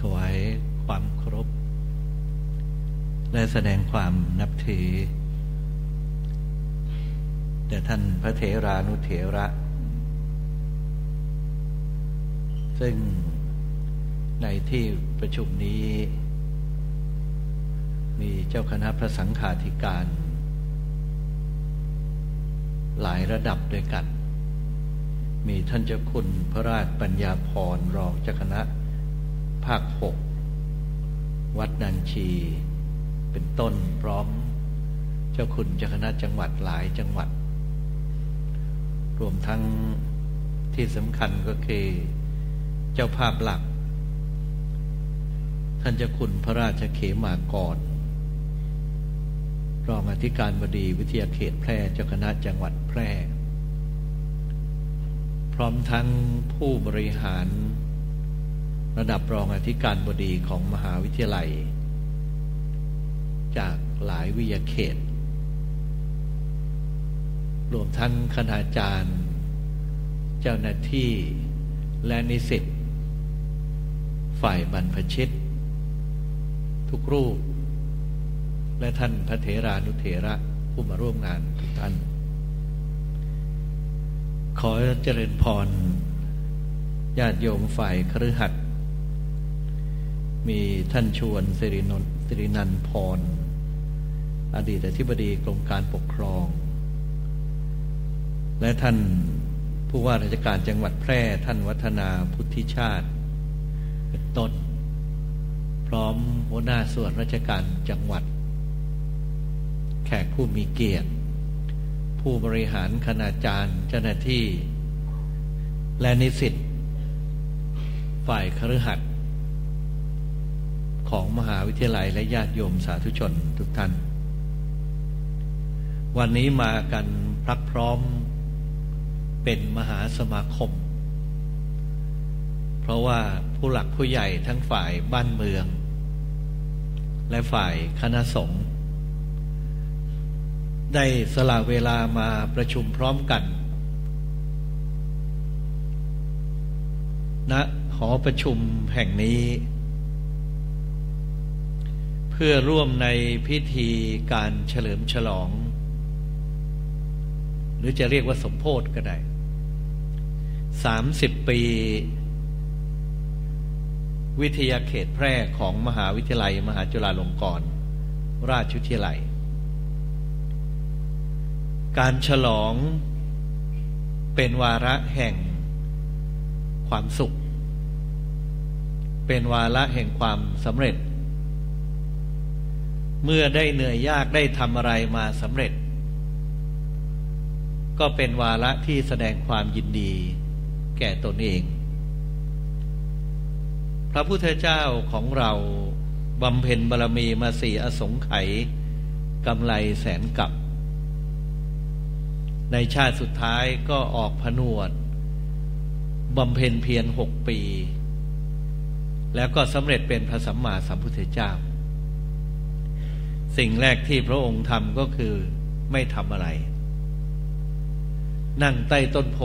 ถวายความเคารพและแสดงความนับถือแด่ท่านพระเถรานุเถระ ซึ่งในที่ประชุมนี้ มีเจ้าคณะพระสังฆาธิการ หลายระดับด้วยกัน มีท่านเจ้าคุณพระราชปัญญาพรรองเจ้าคณะ ภาคหกวัดนันชี เป็นต้นพร้อม เจ้าคุณเจ้าคณะจังหวัดหลายจังหวัด รวมทั้งที่สำคัญก็คือ เจ้าภาพหลัก ท่านเจ้าคุณพระราชเขมากรรองอธิการบดีวิทยาเขตแพร่เจ้าคณะจังหวัดแพร่ พร้อมทั้งผู้บริหาร ระดับรองอธิการบดีของมหาวิทยาลัย จากหลายวิทยาเขต รวมทั้งคณาจารย์ เจ้าหน้าที่และนิสิตฝ่ายบรรพชิต ทุกรูป และท่านพระเถรานุเถระผู้มาร่วมงานทุกท่าน ขอเจริญพรญาติโยมฝ่ายครือขัด มีท่านชวนสิรินนสิรินันพร อดีตอธิบดีกรมการปกครอง และท่านผู้ว่าราชการจังหวัดแพร่ท่านวัฒนาพุทธิชาติเป็นต้นพร้อมหัวหน้าส่วนราชการจังหวัด แขกผู้มีเกียรติ ผู้บริหารคณาจารย์เจ้าหน้าที่ และนิสิตฝ่ายครือขัด ของมหาวิทยาลัยและญาติโยมสาธุชนทุกท่าน วันนี้มากันพรักพร้อมเป็นมหาสมาคม เพราะว่าผู้หลักผู้ใหญ่ทั้งฝ่ายบ้านเมือง และฝ่ายคณะสงฆ์ได้สละเวลามาประชุมพร้อมกันณนะหอประชุมแห่งนี้ พื่อร่วมในพิธีการเฉลิมฉลอง หรือจะเรียกว่าสมโพธก็ได้สามสิบปี วิทยาเขตแพร่ของมหาวิทยาลัย มหาจุฬาลงกรณราชวิทยาลัย การฉลองเป็นวาระแห่งความสุข เป็นวาระแห่งความสำเร็จ เมื่อได้เหนื่อยยากได้ทำอะไรมาสำเร็จ ก็เป็นวาระที่แสดงความยินดี แก่ตนเอง พระพุทธเจ้าของเราบำเพ็ญบารมีมาสี่อสงไขยกำไรแสนกับ ในชาติสุดท้ายก็ออกผนวดบำเพ็ญเพียรหกปี แล้วก็สำเร็จเป็นพระสัมมาสัมพุทธเจ้า สิ่งแรกที่พระองค์ทำก็คือไม่ทำอะไร นั่งใต้ต้นโพ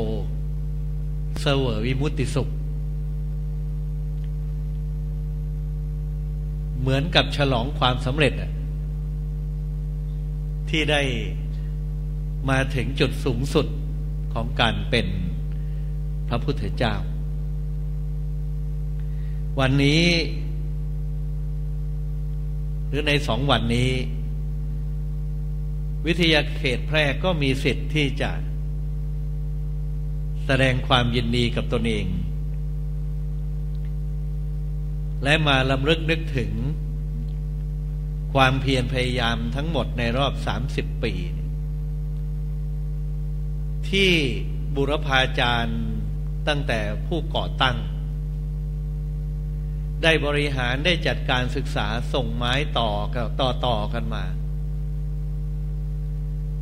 เสวยวิมุตติสุข เหมือนกับฉลองความสำเร็จที่ได้มาถึงจุดสูงสุดของการเป็นพระพุทธเจ้า วันนี้ หรือในสองวันนี้ วิทยาเขตแพร่ก็มีสิทธิ์ที่จะ แสดงความยินดีกับตนเอง และมาลำลึกนึกถึง ความเพียรพยายามทั้งหมดในรอบสามสิบปี ที่บุรพาจารย์ตั้งแต่ผู้ก่อตั้ง ได้บริหารได้จัดการศึกษาส่งไม้ต่อต่อต่อกันมา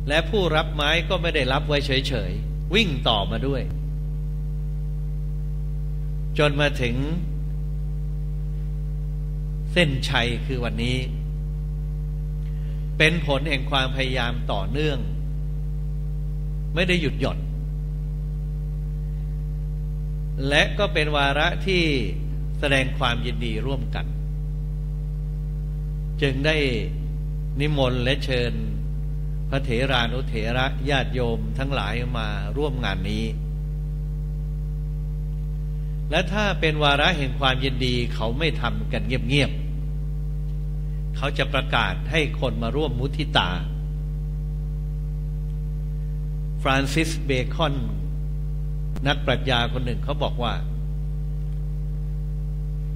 และผู้รับไม้ก็ไม่ได้รับไว้เฉยๆ วิ่งต่อมาด้วย จนมาถึง เส้นชัยคือวันนี้ เป็นผลแห่งความพยายามต่อเนื่อง ไม่ได้หยุดหย่อนและก็เป็นวาระที่ แสดงความยินดีร่วมกัน จึงได้นิมนต์และเชิญ พระเถรานุเถระญาติโยมทั้งหลายมาร่วมงานนี้ และถ้าเป็นวาระแห่งความยินดีเขาไม่ทำกันเงียบๆเขาจะประกาศให้คนมาร่วมมุทิตา ฟรานซิสเบคอน นักปรัชญาคนหนึ่งเขาบอกว่า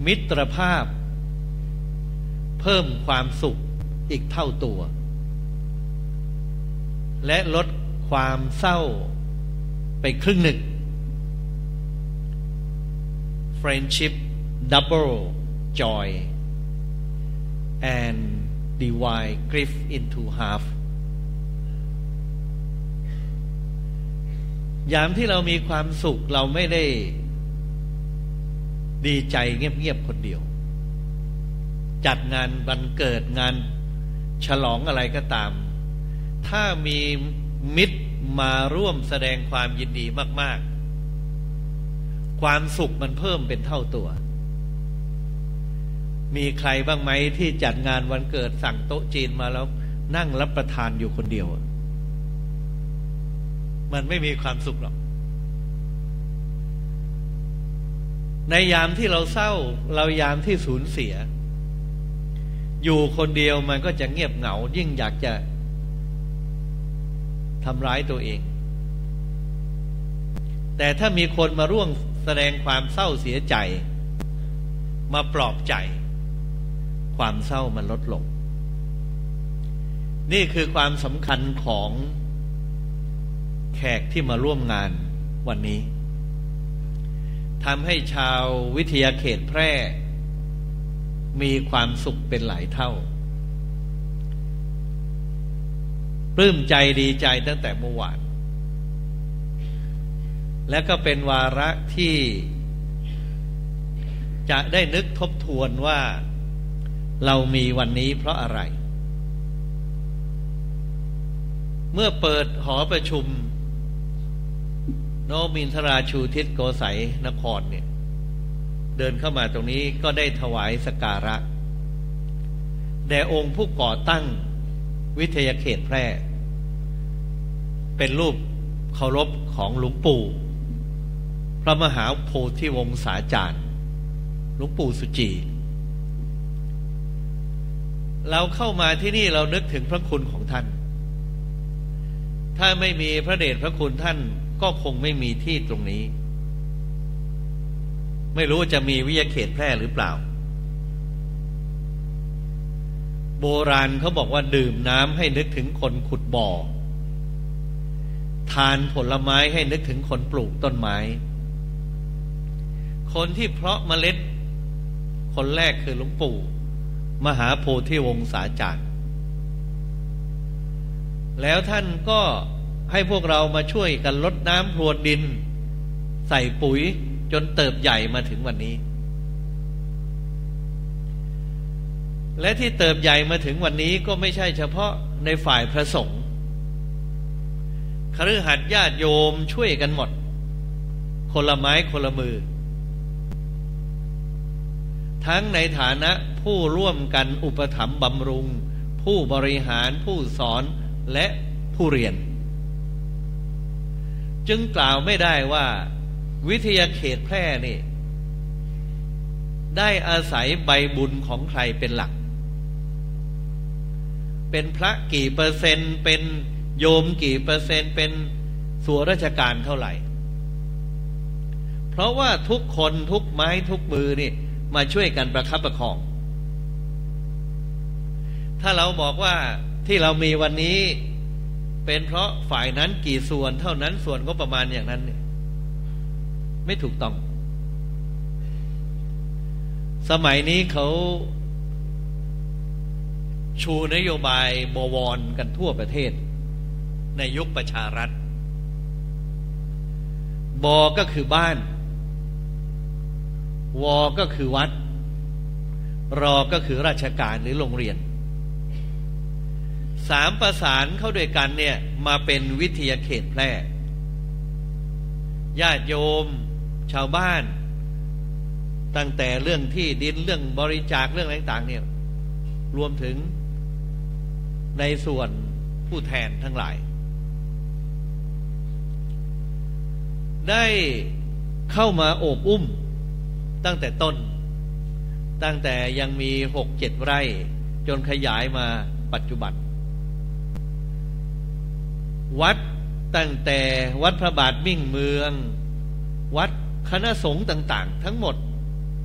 มิตรภาพ เพิ่มความสุขอีกเท่าตัว และลดความเศร้าไปครึ่งหนึ่ง friendship double joy and divide grief into half ยามที่เรามีความสุขเราไม่ได้ ดีใจเงียบๆคนเดียว จัดงานวันเกิดงานฉลองอะไรก็ตาม ถ้ามีมิตรมาร่วมแสดงความยินดีมาก ๆ ความสุขมันเพิ่มเป็นเท่าตัว มีใครบ้างไหมที่จัดงานวันเกิดสั่งโต๊ะจีนมาแล้ว นั่งรับประทานอยู่คนเดียว มันไม่มีความสุขหรอก ในยามที่เราเศร้า เรายามที่สูญเสีย อยู่คนเดียวมันก็จะเงียบเหงา ยิ่งอยากจะทำร้ายตัวเอง แต่ถ้ามีคนมาร่วงแสดงความเศร้าเสียใจ มาปลอบใจ ความเศร้ามันลดลง นี่คือความสำคัญของแขกที่มาร่วมงานวันนี้ ทำให้ชาววิทยาเขตแพร่ มีความสุขเป็นหลายเท่าปลื้มใจดีใจตั้งแต่เมื่อวาน และก็เป็นวาระที่จะได้นึกทบทวนว่าเรามีวันนี้เพราะอะไร เมื่อเปิดหอประชุม โนมินทราชูทิศโกไสนครเนี่ย เดินเข้ามาตรงนี้ก็ได้ถวายสการะแด่องค์ผู้ก่อตั้งวิทยาเขตแพร่ เป็นรูปเคารพของหลวงปู่ พระมหาโพธิวงศาจารย์หลวงปู่สุจี เราเข้ามาที่นี่เรานึกถึงพระคุณของท่าน ถ้าไม่มีพระเดชพระคุณท่าน ก็คงไม่มีที่ตรงนี้ ไม่รู้จะมีวิยาเขตแพร่หรือเปล่า โบราณเขาบอกว่าดื่มน้ำให้นึกถึงคนขุดบ่อ ทานผลไม้ให้นึกถึงคนปลูกต้นไม้ คนที่เพาะเมล็ด คนแรกคือหลวงปู่ มหาโพธิวงศาจารย์แล้วท่านก็ ให้พวกเรามาช่วยกันลดน้ำพรวนดิน ใส่ปุ๋ยจนเติบใหญ่มาถึงวันนี้ และที่เติบใหญ่มาถึงวันนี้ก็ไม่ใช่เฉพาะในฝ่ายพระสงฆ์คฤหัสถ์ญาติโยมช่วยกันหมด คนละไม้คนละมือ ทั้งในฐานะผู้ร่วมกันอุปถัมภ์บำรุง ผู้บริหารผู้สอนและผู้เรียน จึงกล่าวไม่ได้ว่า วิทยาเขตแพร่นี่ ได้อาศัยใบบุญของใครเป็นหลัก เป็นพระกี่เปอร์เซ็นต์เป็นโยมกี่เปอร์เซ็นต์เป็นส่วนราชการเท่าไหร่ เพราะว่าทุกคนทุกไม้ทุกมือนี่ มาช่วยกันประคับประคอง ถ้าเราบอกว่าที่เรามีวันนี้ เป็นเพราะฝ่ายนั้นกี่ส่วนเท่านั้นส่วนก็ประมาณอย่างนั้นเนี่ยไม่ถูกต้อง สมัยนี้เขาชูนโยบายบวรกันทั่วประเทศ ในยุคประชารัฐ บอก็คือบ้านวก็คือวัด รอก็คือราชการหรือโรงเรียน สามประสานเข้าด้วยกันเนี่ยมาเป็นวิทยาเขตแพร่ญาติโยม ชาวบ้าน ตั้งแต่เรื่องที่ดินเรื่องบริจาคเรื่องอะไรต่างเนี่ยรวมถึงในส่วนผู้แทนทั้งหลาย ได้เข้ามาโอบอุ้มตั้งแต่ต้น ตั้งแต่ยังมีหกเจ็ดไร่ จนขยายมาปัจจุบัน วัดตั้งแต่วัดพระบาทมิ่งเมือง วัดคณะสงฆ์ต่างๆ ทั้งหมด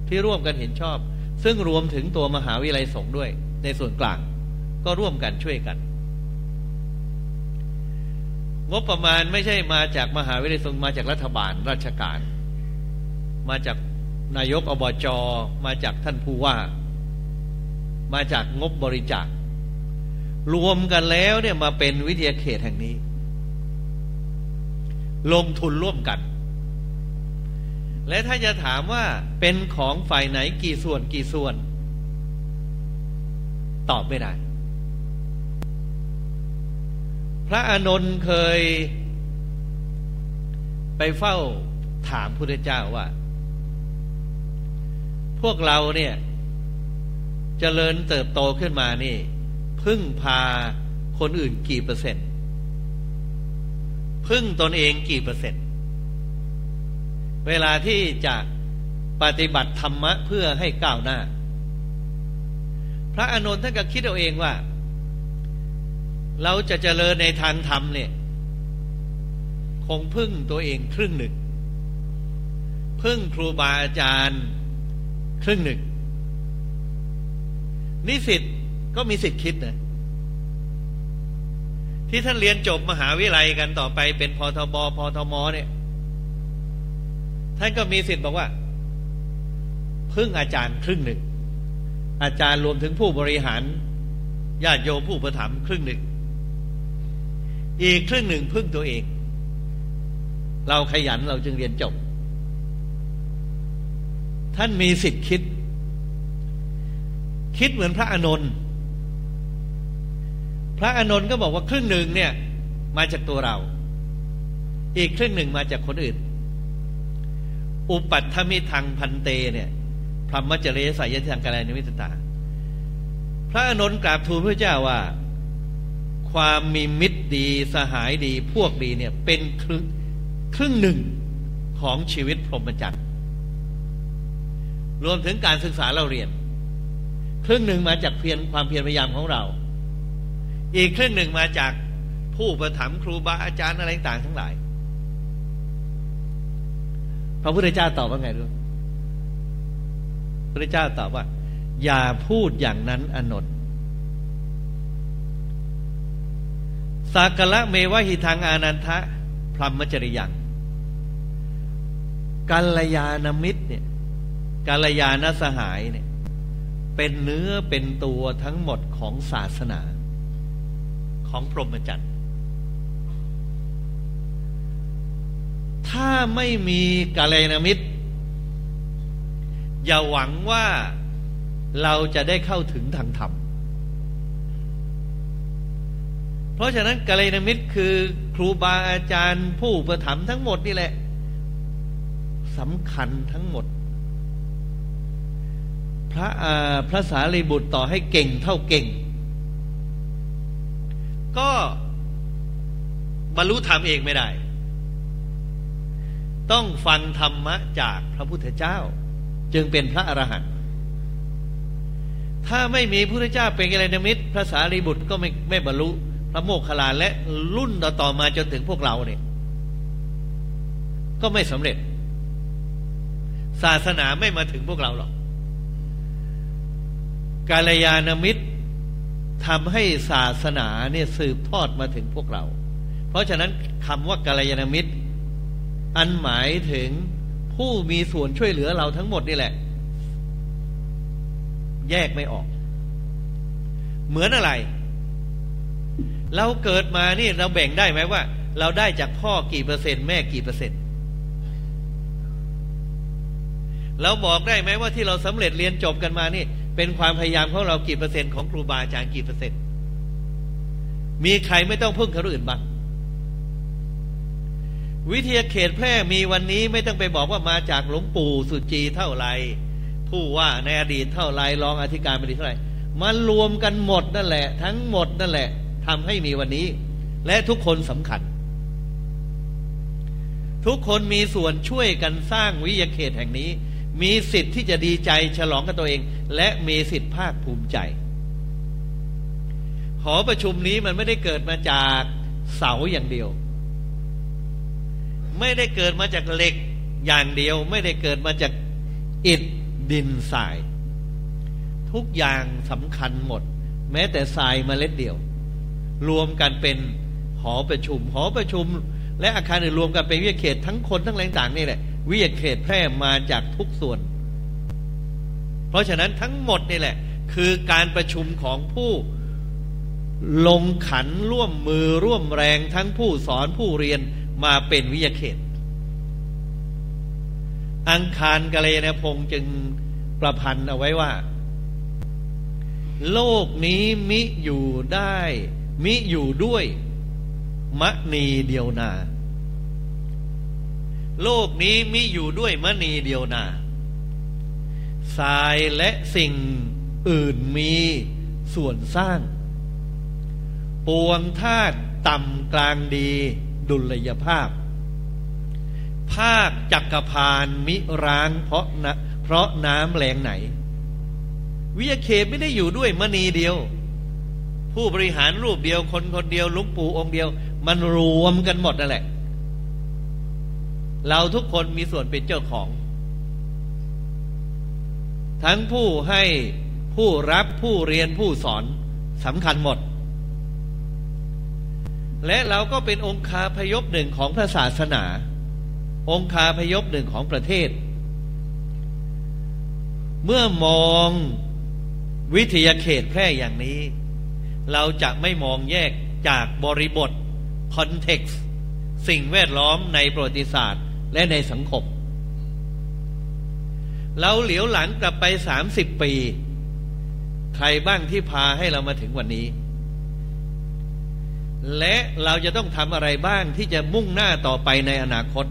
ที่ร่วมกันเห็นชอบ ซึ่งรวมถึงตัวมหาวิทยาลัยสงฆ์ด้วย ในส่วนกลางก็ร่วมกันช่วยกัน งบประมาณไม่ใช่มาจากมหาวิทยาลัยสงฆ์มาจากรัฐบาลราชการ มาจากนายกอบจมาจากท่านผู้ว่า มาจากงบบริจาครวมกันแล้วเนี่ยมาเป็นวิทยาเขตแห่งนี้ ลงทุนร่วมกัน และถ้าจะถามว่าเป็นของฝ่ายไหนกี่ส่วนกี่ส่วน ตอบไม่ได้ พระอานนท์เคย ไปเฝ้าถามพุทธเจ้าว่า พวกเราเนี่ยจเจริญเติบโตขึ้นมานี่ พึ่งพาคนอื่นกี่เปอร์เซ็นต์ พึ่งตนเองกี่เปอร์เซ็นต์ เวลาที่จะปฏิบัติธรรมะเพื่อให้ก้าวหน้า พระอานนท์ท่านก็คิดเอาเองว่า เราจะเจริญในทางธรรมเนี่ย คงพึ่งตัวเองครึ่งหนึ่ง พึ่งครูบาอาจารย์ครึ่งหนึ่ง นิสิตก็มีสิทธิ์คิดนะ ที่ท่านเรียนจบมหาวิทยาลัยกันต่อไปเป็นพทบพทมเนี่ย ท่านก็มีสิทธิ์บอกว่า พึ่งอาจารย์ครึ่งหนึ่ง อาจารย์รวมถึงผู้บริหารญาติโยมผู้ประถมครึ่งหนึ่ง อีกครึ่งหนึ่งพึ่งตัวเอง เราขยันเราจึงเรียนจบ ท่านมีสิทธิ์คิด คิดเหมือนพระอานนท์ พระอานนท์ก็บอกว่าครึ่งหนึ่งเนี่ยมาจากตัวเรา อีกครึ่งหนึ่งมาจากคนอื่น อุปัตถมิทังพันเตเนี่ยพระมจเรสายทังกาลนิมิตตา พระอนุนกราบทูลพระเจ้าว่า ความมีมิตรดีสหายดีพวกดีเนี่ยเป็นครึ่งครึ่งหนึ่งของชีวิตพรหมจรรย์รวมถึงการศึกษาเราเรียน ครึ่งหนึ่งมาจากเพียรความเพียรพยายามของเรา อีกครึ่งหนึ่งมาจากผู้ประถมครูบาอาจารย์อะไรต่างทั้งหลาย พระพุทธเจ้าตอบว่าไงรู้ พระเจ้าตอบว่า อย่าพูดอย่างนั้นอนนท์สักละเมวะหิทางอานันทะพรหมจริยังกัลยาณมิตรเนี่ยกัลยาณสหายเนี่ยเป็นเนื้อเป็นตัวทั้งหมดของศาสนา ของพรหมจรรย์ถ้าไม่มีกาเลนามิตร อย่าหวังว่าเราจะได้เข้าถึงทางธรรม เพราะฉะนั้นกาเลนามิตรคือครูบาอาจารย์ผู้ประถมทั้งหมดนี่แหละสำคัญทั้งหมด พระพระสารีบุตรต่อให้เก่งเท่าเก่ง ก็บรรลุธรรมเองไม่ได้ ต้องฟังธรรมะจากพระพุทธเจ้า จึงเป็นพระอรหันต์ถ้าไม่มีพระพุทธเจ้าเป็นอะไรนมิตรพระสารีบุตรก็ไม่ไม่บรรลุพระโมคคัลลาและรุ่นต่อต่อมาจนถึงพวกเราเนี่ยก็ไม่สำเร็จ ศาสนาไม่มาถึงพวกเราหรอกกาลยานมิตร ทำให้ศาสนาเนี่ยสืบทอดมาถึงพวกเรา เพราะฉะนั้นคำว่ากาลยานมิตร อันหมายถึงผู้มีส่วนช่วยเหลือเราทั้งหมดนี่แหละ แยกไม่ออก เหมือนอะไร เราเกิดมานี่เราแบ่งได้ไหมว่า เราได้จากพ่อกี่เปอร์เซ็นต์แม่กี่เปอร์เซ็นต์เราบอกได้ไหมว่าที่เราสำเร็จเรียนจบกันมานี่ เป็นความพยายามของเรากี่เปอร์เซ็นต์ของครูบาอาจารย์กี่เปอร์เซ็นต์ มีใครไม่ต้องพึ่งคนอื่นบ้างวิทยาเขตแพร่มีวันนี้ไม่ต้องไปบอกว่ามาจากหลวงปู่สุจีเท่าไรผู้ว่าในอดีตเท่าไรรองอธิการบดีเท่าไรมันรวมกันหมดนั่นแหละ ทั้งหมดนั่นแหละทำให้มีวันนี้ และทุกคนสำคัญ ทุกคนมีส่วนช่วยกันสร้างวิทยาเขตแห่งนี้ มีสิทธิ์ที่จะดีใจฉลองกับตัวเอง และมีสิทธิ์ภาคภูมิใจ หอประชุมนี้มันไม่ได้เกิดมาจากเสาอย่างเดียว ไม่ได้เกิดมาจากเหล็กอย่างเดียว ไม่ได้เกิดมาจากอิฐดินทราย ทุกอย่างสำคัญหมด แม้แต่ทรายมเมล็ดเดียว รวมกันเป็นหอประชุม หอประชุม และอาคารอื่นรวมกันเป็นวิทยาเขตทั้งคนทั้งแรงต่างนี่แหละ วิทยาเขตแพร่มาจากทุกส่วน เพราะฉะนั้นทั้งหมดนี่แหละ คือการประชุมของผู้ลงขันร่วมมือร่วมแรงทั้งผู้สอนผู้เรียนมาเป็นวิทยาเขต อังคารกะเลนะพงจึงประพันธ์เอาไว้ว่า โลกนี้มิอยู่ได้ มิอยู่ด้วยมณีเดียวนา โลกนี้มิอยู่ด้วยมณีเดียวนาทรายและสิ่งอื่นมีส่วนสร้าง ปวงธาตุต่ำกลางดีดุลยภาพ ภาคจักรพานมิร้างเพราะนะเพราะน้ำแรงไหน วิยาเขตไม่ได้อยู่ด้วยมณีเดียว ผู้บริหารรูปเดียวคนคนเดียวลุงปู่องค์เดียว มันรวมกันหมดนั่นแหละ เราทุกคนมีส่วนเป็นเจ้าของ ทั้งผู้ให้ผู้รับผู้เรียนผู้สอนสำคัญหมด และเราก็เป็นองค์คาพยพหนึ่งของพระศาสนา องค์คาพยพหนึ่งของประเทศ เมื่อมองวิทยาเขตแพร่อย่างนี้ เราจะไม่มองแยกจากบริบทคอนเท็กซ์สิ่งแวดล้อมในประวัติศาสตร์ และในสังคม เราเหลียวหลังกลับไปสามสิบปี ใครบ้างที่พาให้เรามาถึงวันนี้ และเราจะต้องทำอะไรบ้างที่จะมุ่งหน้าต่อไปในอนาคต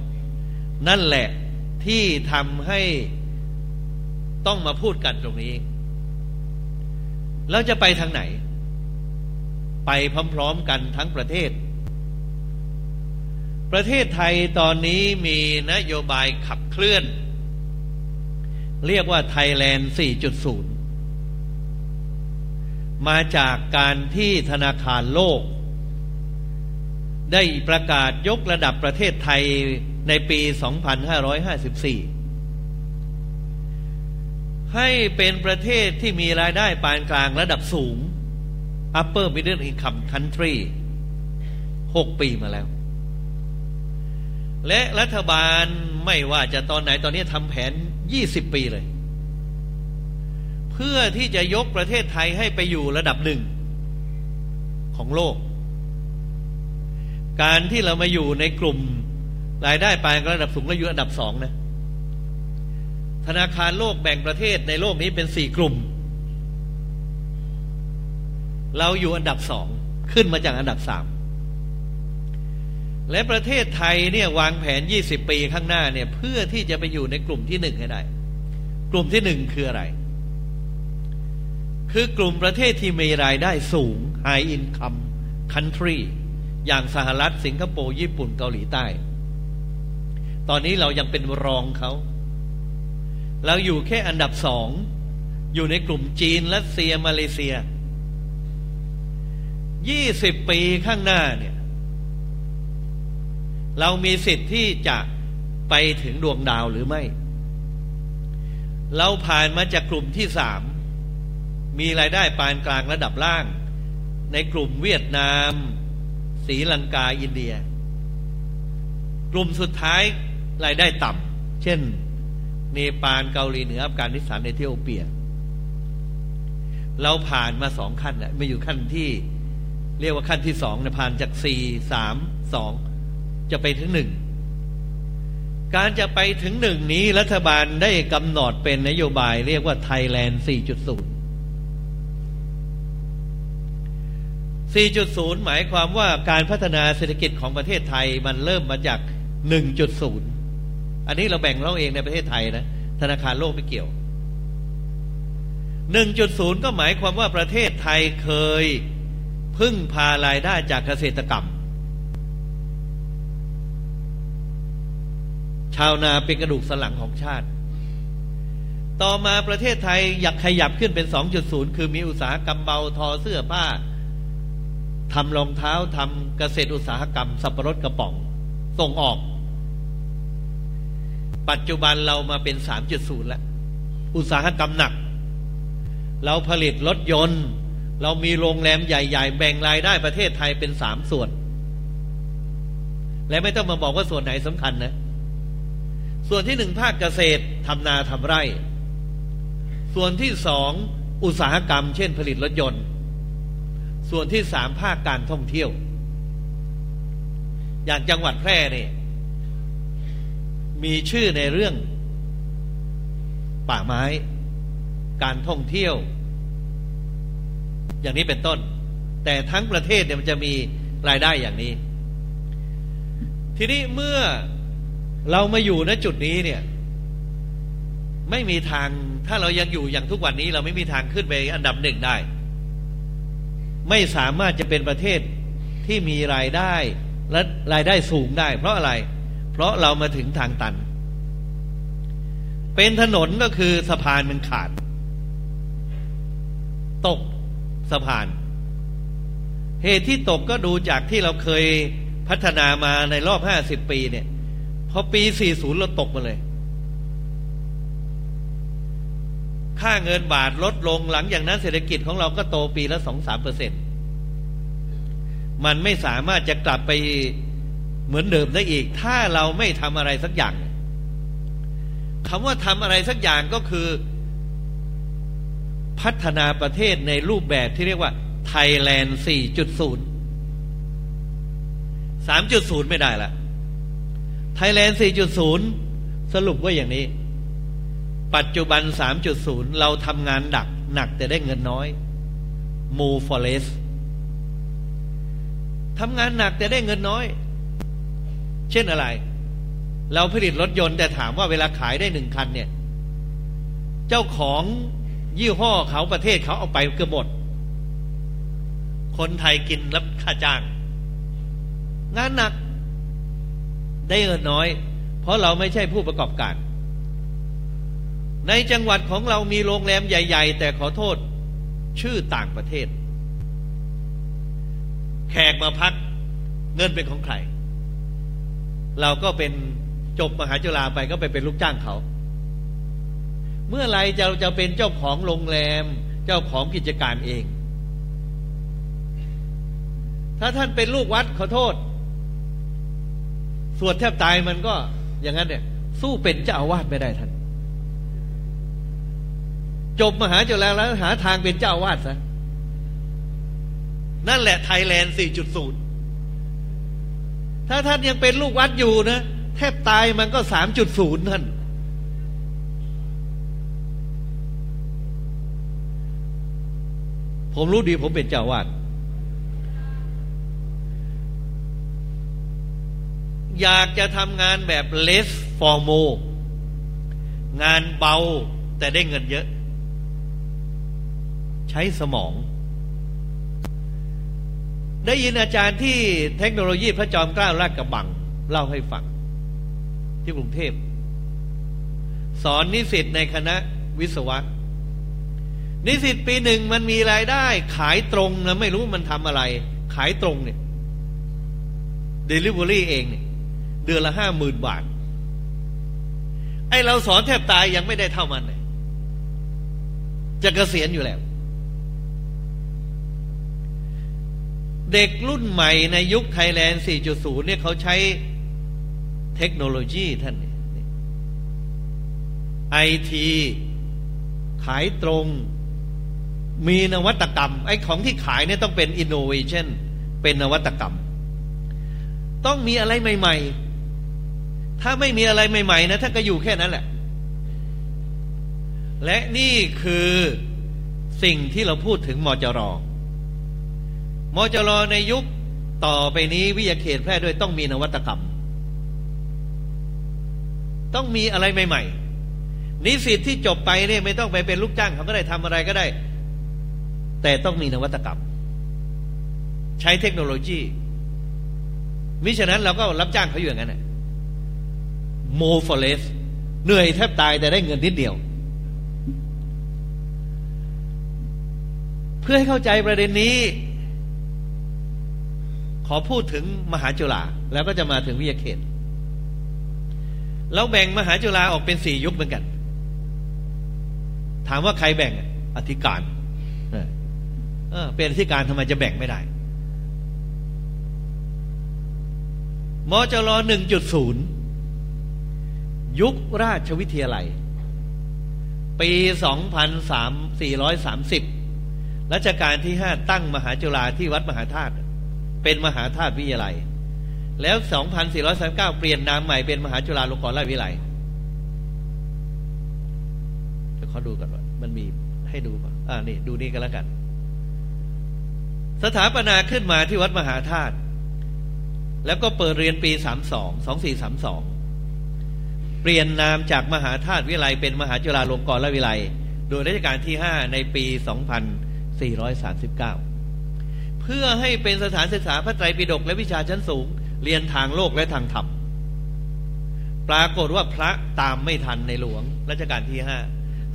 นั่นแหละที่ทำให้ต้องมาพูดกันตรงนี้เราจะไปทางไหน ไปพร้อมๆกันทั้งประเทศ ประเทศไทยตอนนี้มีนโยบายขับเคลื่อน เรียกว่าไทยแลนด์ 4.0 มาจากการที่ธนาคารโลก ได้ประกาศยกระดับประเทศไทยในปี 2554 ให้เป็นประเทศที่มีรายได้ปานกลางระดับสูง upper middle income country 6 ปีมาแล้ว และรัฐบาลไม่ว่าจะตอนไหนตอนนี้ทำแผน 20 ปีเลย เพื่อที่จะยกประเทศไทยให้ไปอยู่ระดับหนึ่งของโลก การที่เรามาอยู่ในกลุ่มรายได้ปานกลางระดับสูงและอยู่อันดับสองนะ ธนาคารโลกแบ่งประเทศในโลกนี้เป็นสี่กลุ่ม เราอยู่อันดับสองขึ้นมาจากอันดับสาม และประเทศไทยเนี่ยวางแผนยี่สิบปีข้างหน้าเนี่ยเพื่อที่จะไปอยู่ในกลุ่มที่หนึ่งให้ได้ กลุ่มที่หนึ่งคืออะไร คือกลุ่มประเทศที่มีรายได้สูง high income country อย่างสหรัฐสิงคโปร์ ญี่ปุ่นเกาหลีใต้ ตอนนี้เรายังเป็นรองเขา เราอยู่แค่อันดับสอง อยู่ในกลุ่มจีนรัสเซียมาเลเซียยี่สิบปีข้างหน้าเนี่ย เรามีสิทธิ์ที่จะไปถึงดวงดาวหรือไม่ เราผ่านมาจากกลุ่มที่สามมีรายได้ปานกลางระดับล่าง ในกลุ่มเวียดนามศรีลังกาอินเดีย กลุ่มสุดท้ายรายได้ต่ำเช่น เนปาลเกาหลีเหนืออัฟกานิสถานเอธิโอเปีย เราผ่านมาสองขั้นแล้วมาอยู่ขั้นที่เรียกว่าขั้นที่สองนะผ่านจากสี่สามสอง จะไปถึงหนึ่งการจะไปถึงหนึ่งนี้รัฐบาลได้กำหนดเป็นนโยบายเรียกว่าไทยแลนด์ 4.0 4.0 หมายความว่าการพัฒนาเศรษฐกิจของประเทศไทยมันเริ่มมาจาก 1.0 อันนี้เราแบ่งเราเองในประเทศไทยนะ ธนาคารโลกไม่เกี่ยว 1.0 ก็หมายความว่าประเทศไทยเคยพึ่งพารายได้จากเกษตรกรรม ชาวนาเป็นกระดูกสันหลังของชาติ ต่อมาประเทศไทยอยากขยับขึ้นเป็น 2.0 คือมีอุตสาหกรรมเบาทอเสื้อผ้าทำรองเท้าทำเกษตรอุตสาหกรรม สับปะรดกระป๋อง ส่งออก ปัจจุบันเรามาเป็น 3.0 แล้ว อุตสาหกรรมหนัก เราผลิตรถยนต์ เรามีโรงแรมใหญ่ ๆ แบ่งรายได้ประเทศไทยเป็นสามส่วน และไม่ต้องมาบอกว่าส่วนไหนสำคัญนะ ส่วนที่หนึ่งภาคเกษตรทำนาทำไร่ ส่วนที่สองอุตสาหกรรม เช่นผลิตรถยนต์ ส่วนที่สามภาคการท่องเที่ยว อย่างจังหวัดแพร่เนี่ยมีชื่อในเรื่อง ป่าไม้ การท่องเที่ยว อย่างนี้เป็นต้น แต่ทั้งประเทศเนี่ยมันจะมีรายได้อย่างนี้ ทีนี้เมื่อ เรามาอยู่ณจุดนี้เนี่ย ไม่มีทางถ้าเรายังอยู่อย่างทุกวันนี้ เราไม่มีทางขึ้นไปอันดับหนึ่งได้ ไม่สามารถจะเป็นประเทศที่มีรายได้และรายได้สูงได้ เพราะอะไร เพราะเรามาถึงทางตัน เป็นถนนก็คือสะพานมันขาด ตกสะพาน เหตุที่ตกก็ดูจากที่เราเคยพัฒนามาในรอบห้าสิบปีเนี่ย พอปีสี่ศูนย์เราตกมาเลย ค่าเงินบาทลดลงหลังอย่างนั้นเศรษฐกิจของเราก็โตปีละสองสามเปอร์เซ็นตมันไม่สามารถจะกลับไปเหมือนเดิมได้อีก ถ้าเราไม่ทำอะไรสักอย่างคำว่าทำอะไรสักอย่างก็คือ พัฒนาประเทศในรูปแบบที่เรียกว่าไทยแลนด์4.0 3.0 ไม่ได้ละ ไทยแลนด์ 4.0 สรุปว่าอย่างนี้ ปัจจุบัน 3.0 เราทำงานดักหนักแต่ได้เงินน้อย move for less ทำงานหนักแต่ได้เงินน้อย เช่นอะไร เราผลิตรถยนต์แต่ถามว่าเวลาขายได้หนึ่งคันเนี่ย เจ้าของยี่ห้อเขาประเทศเขาเอาไปเกือบหมด คนไทยกินรับค่าจ้าง งานหนัก ได้เงินน้อย เพราะเราไม่ใช่ผู้ประกอบการ ในจังหวัดของเรามีโรงแรมใหญ่ ๆ แต่ขอโทษชื่อต่างประเทศ แขกมาพักเงินเป็นของใคร เราก็เป็นจบมหาจุฬาไปก็ไปเป็นลูกจ้างเขา เมื่อไรจะจะเป็นเจ้าของโรงแรม เจ้าของกิจการเอง ถ้าท่านเป็นลูกวัดขอโทษ สวดแทบตายมันก็อย่างนั้นเนี่ย สู้เป็นเจ้าอาวาสไม่ได้ท่านจบมหาจุฬาแล้วหาทางเป็นเจ้าวาดซะนั่นแหละไทยแลนด์ 4.0 ถ้าท่านยังเป็นลูกวัดอยู่นะแทบตายมันก็ 3.0 ท่าน ผมรู้ดีผมเป็นเจ้าวาด อยากจะทำงานแบบ less formal งานเบาแต่ได้เงินเยอะ ใช้สมอง ได้ยินอาจารย์ที่เทคโนโลยีพระจอมเกล้าราชกระบัง เล่าให้ฟัง ที่กรุงเทพ สอนนิสิตในคณะวิศวะ นิสิตปีหนึ่งมันมีรายได้ ขายตรงนะไม่รู้มันทำอะไร ขายตรงเนี่ยเดลิเวอรี่เองเนี่ย เดือนละห้าหมื่นบาท ไอเราสอนแทบตายยังไม่ได้เท่ามันเลยจะเกษียณอยู่แล้ว เด็กรุ่นใหม่ในยุคไทยแลนด์ 4.0 เนี่ยเขาใช้เทคโนโลยีท่านไอทีขายตรงมีนวัตกรรม ไอ้ของที่ขายเนี่ยต้องเป็นอินโนเวชันเป็นนวัตกรรม ต้องมีอะไรใหม่ ๆ ถ้าไม่มีอะไรใหม่ๆนะท่านก็อยู่แค่นั้นแหละ และนี่คือสิ่งที่เราพูดถึงมจรมจรในยุคต่อไปนี้วิทยาเขตแพร่ด้วยต้องมีนวัตกรรม ต้องมีอะไรใหม่ๆ นิสิตที่จบไปเนี่ยไม่ต้องไปเป็นลูกจ้างเขาก็ได้ทำอะไรก็ได้ แต่ต้องมีนวัตกรรม ใช้เทคโนโลยีมิฉะนั้นเราก็รับจ้างเขาอยู่อย่างนั้นแหละ โมฟอเลสเหนื่อยแทบตายแต่ได้เงินนิดเดียว เพื่อให้เข้าใจประเด็นนี้ ขอพูดถึงมหาจุฬาแล้วก็จะมาถึงวิทยาเขตเราแบ่งมหาจุฬาออกเป็นสี่ยุคเหมือนกัน ถามว่าใครแบ่งอธิการเออเป็นอธิการทำไมจะแบ่งไม่ได้มจรหนึ่งจุดศูนย์ ยุคราชวิทยาลัย ปี 2430 รัชกาลที่ 5 ตั้งมหาจุฬาที่วัดมหาธาตุเป็นมหาธาตุวิทยาลัย แล้ว 2439 เปลี่ยนนามใหม่เป็นมหาจุฬาลงกรณราชวิทยาลัยเวขอดูก่อนว่ามันมีให้ดูป่ะอ่านี่ดูนี่กันแล้วกัน สถาปนาขึ้นมาที่วัดมหาธาตุแล้วก็เปิดเรียนปี 32 2432 ปลี่ยนนามจากมหาธาตุวิไลเป็นมหาจุฬาลงกรณวิไลโดยรัชกาลที่ห้าในปีสองพันสี่ร้อยสามสิบเพื่อให้เป็นสถานศึกษาพระไตรปิฎกและวิชาชั้นสูง เรียนทางโลกและทางธรรม ปรากฏว่าพระตามไม่ทันในหลวงรัชกาลที่ห้า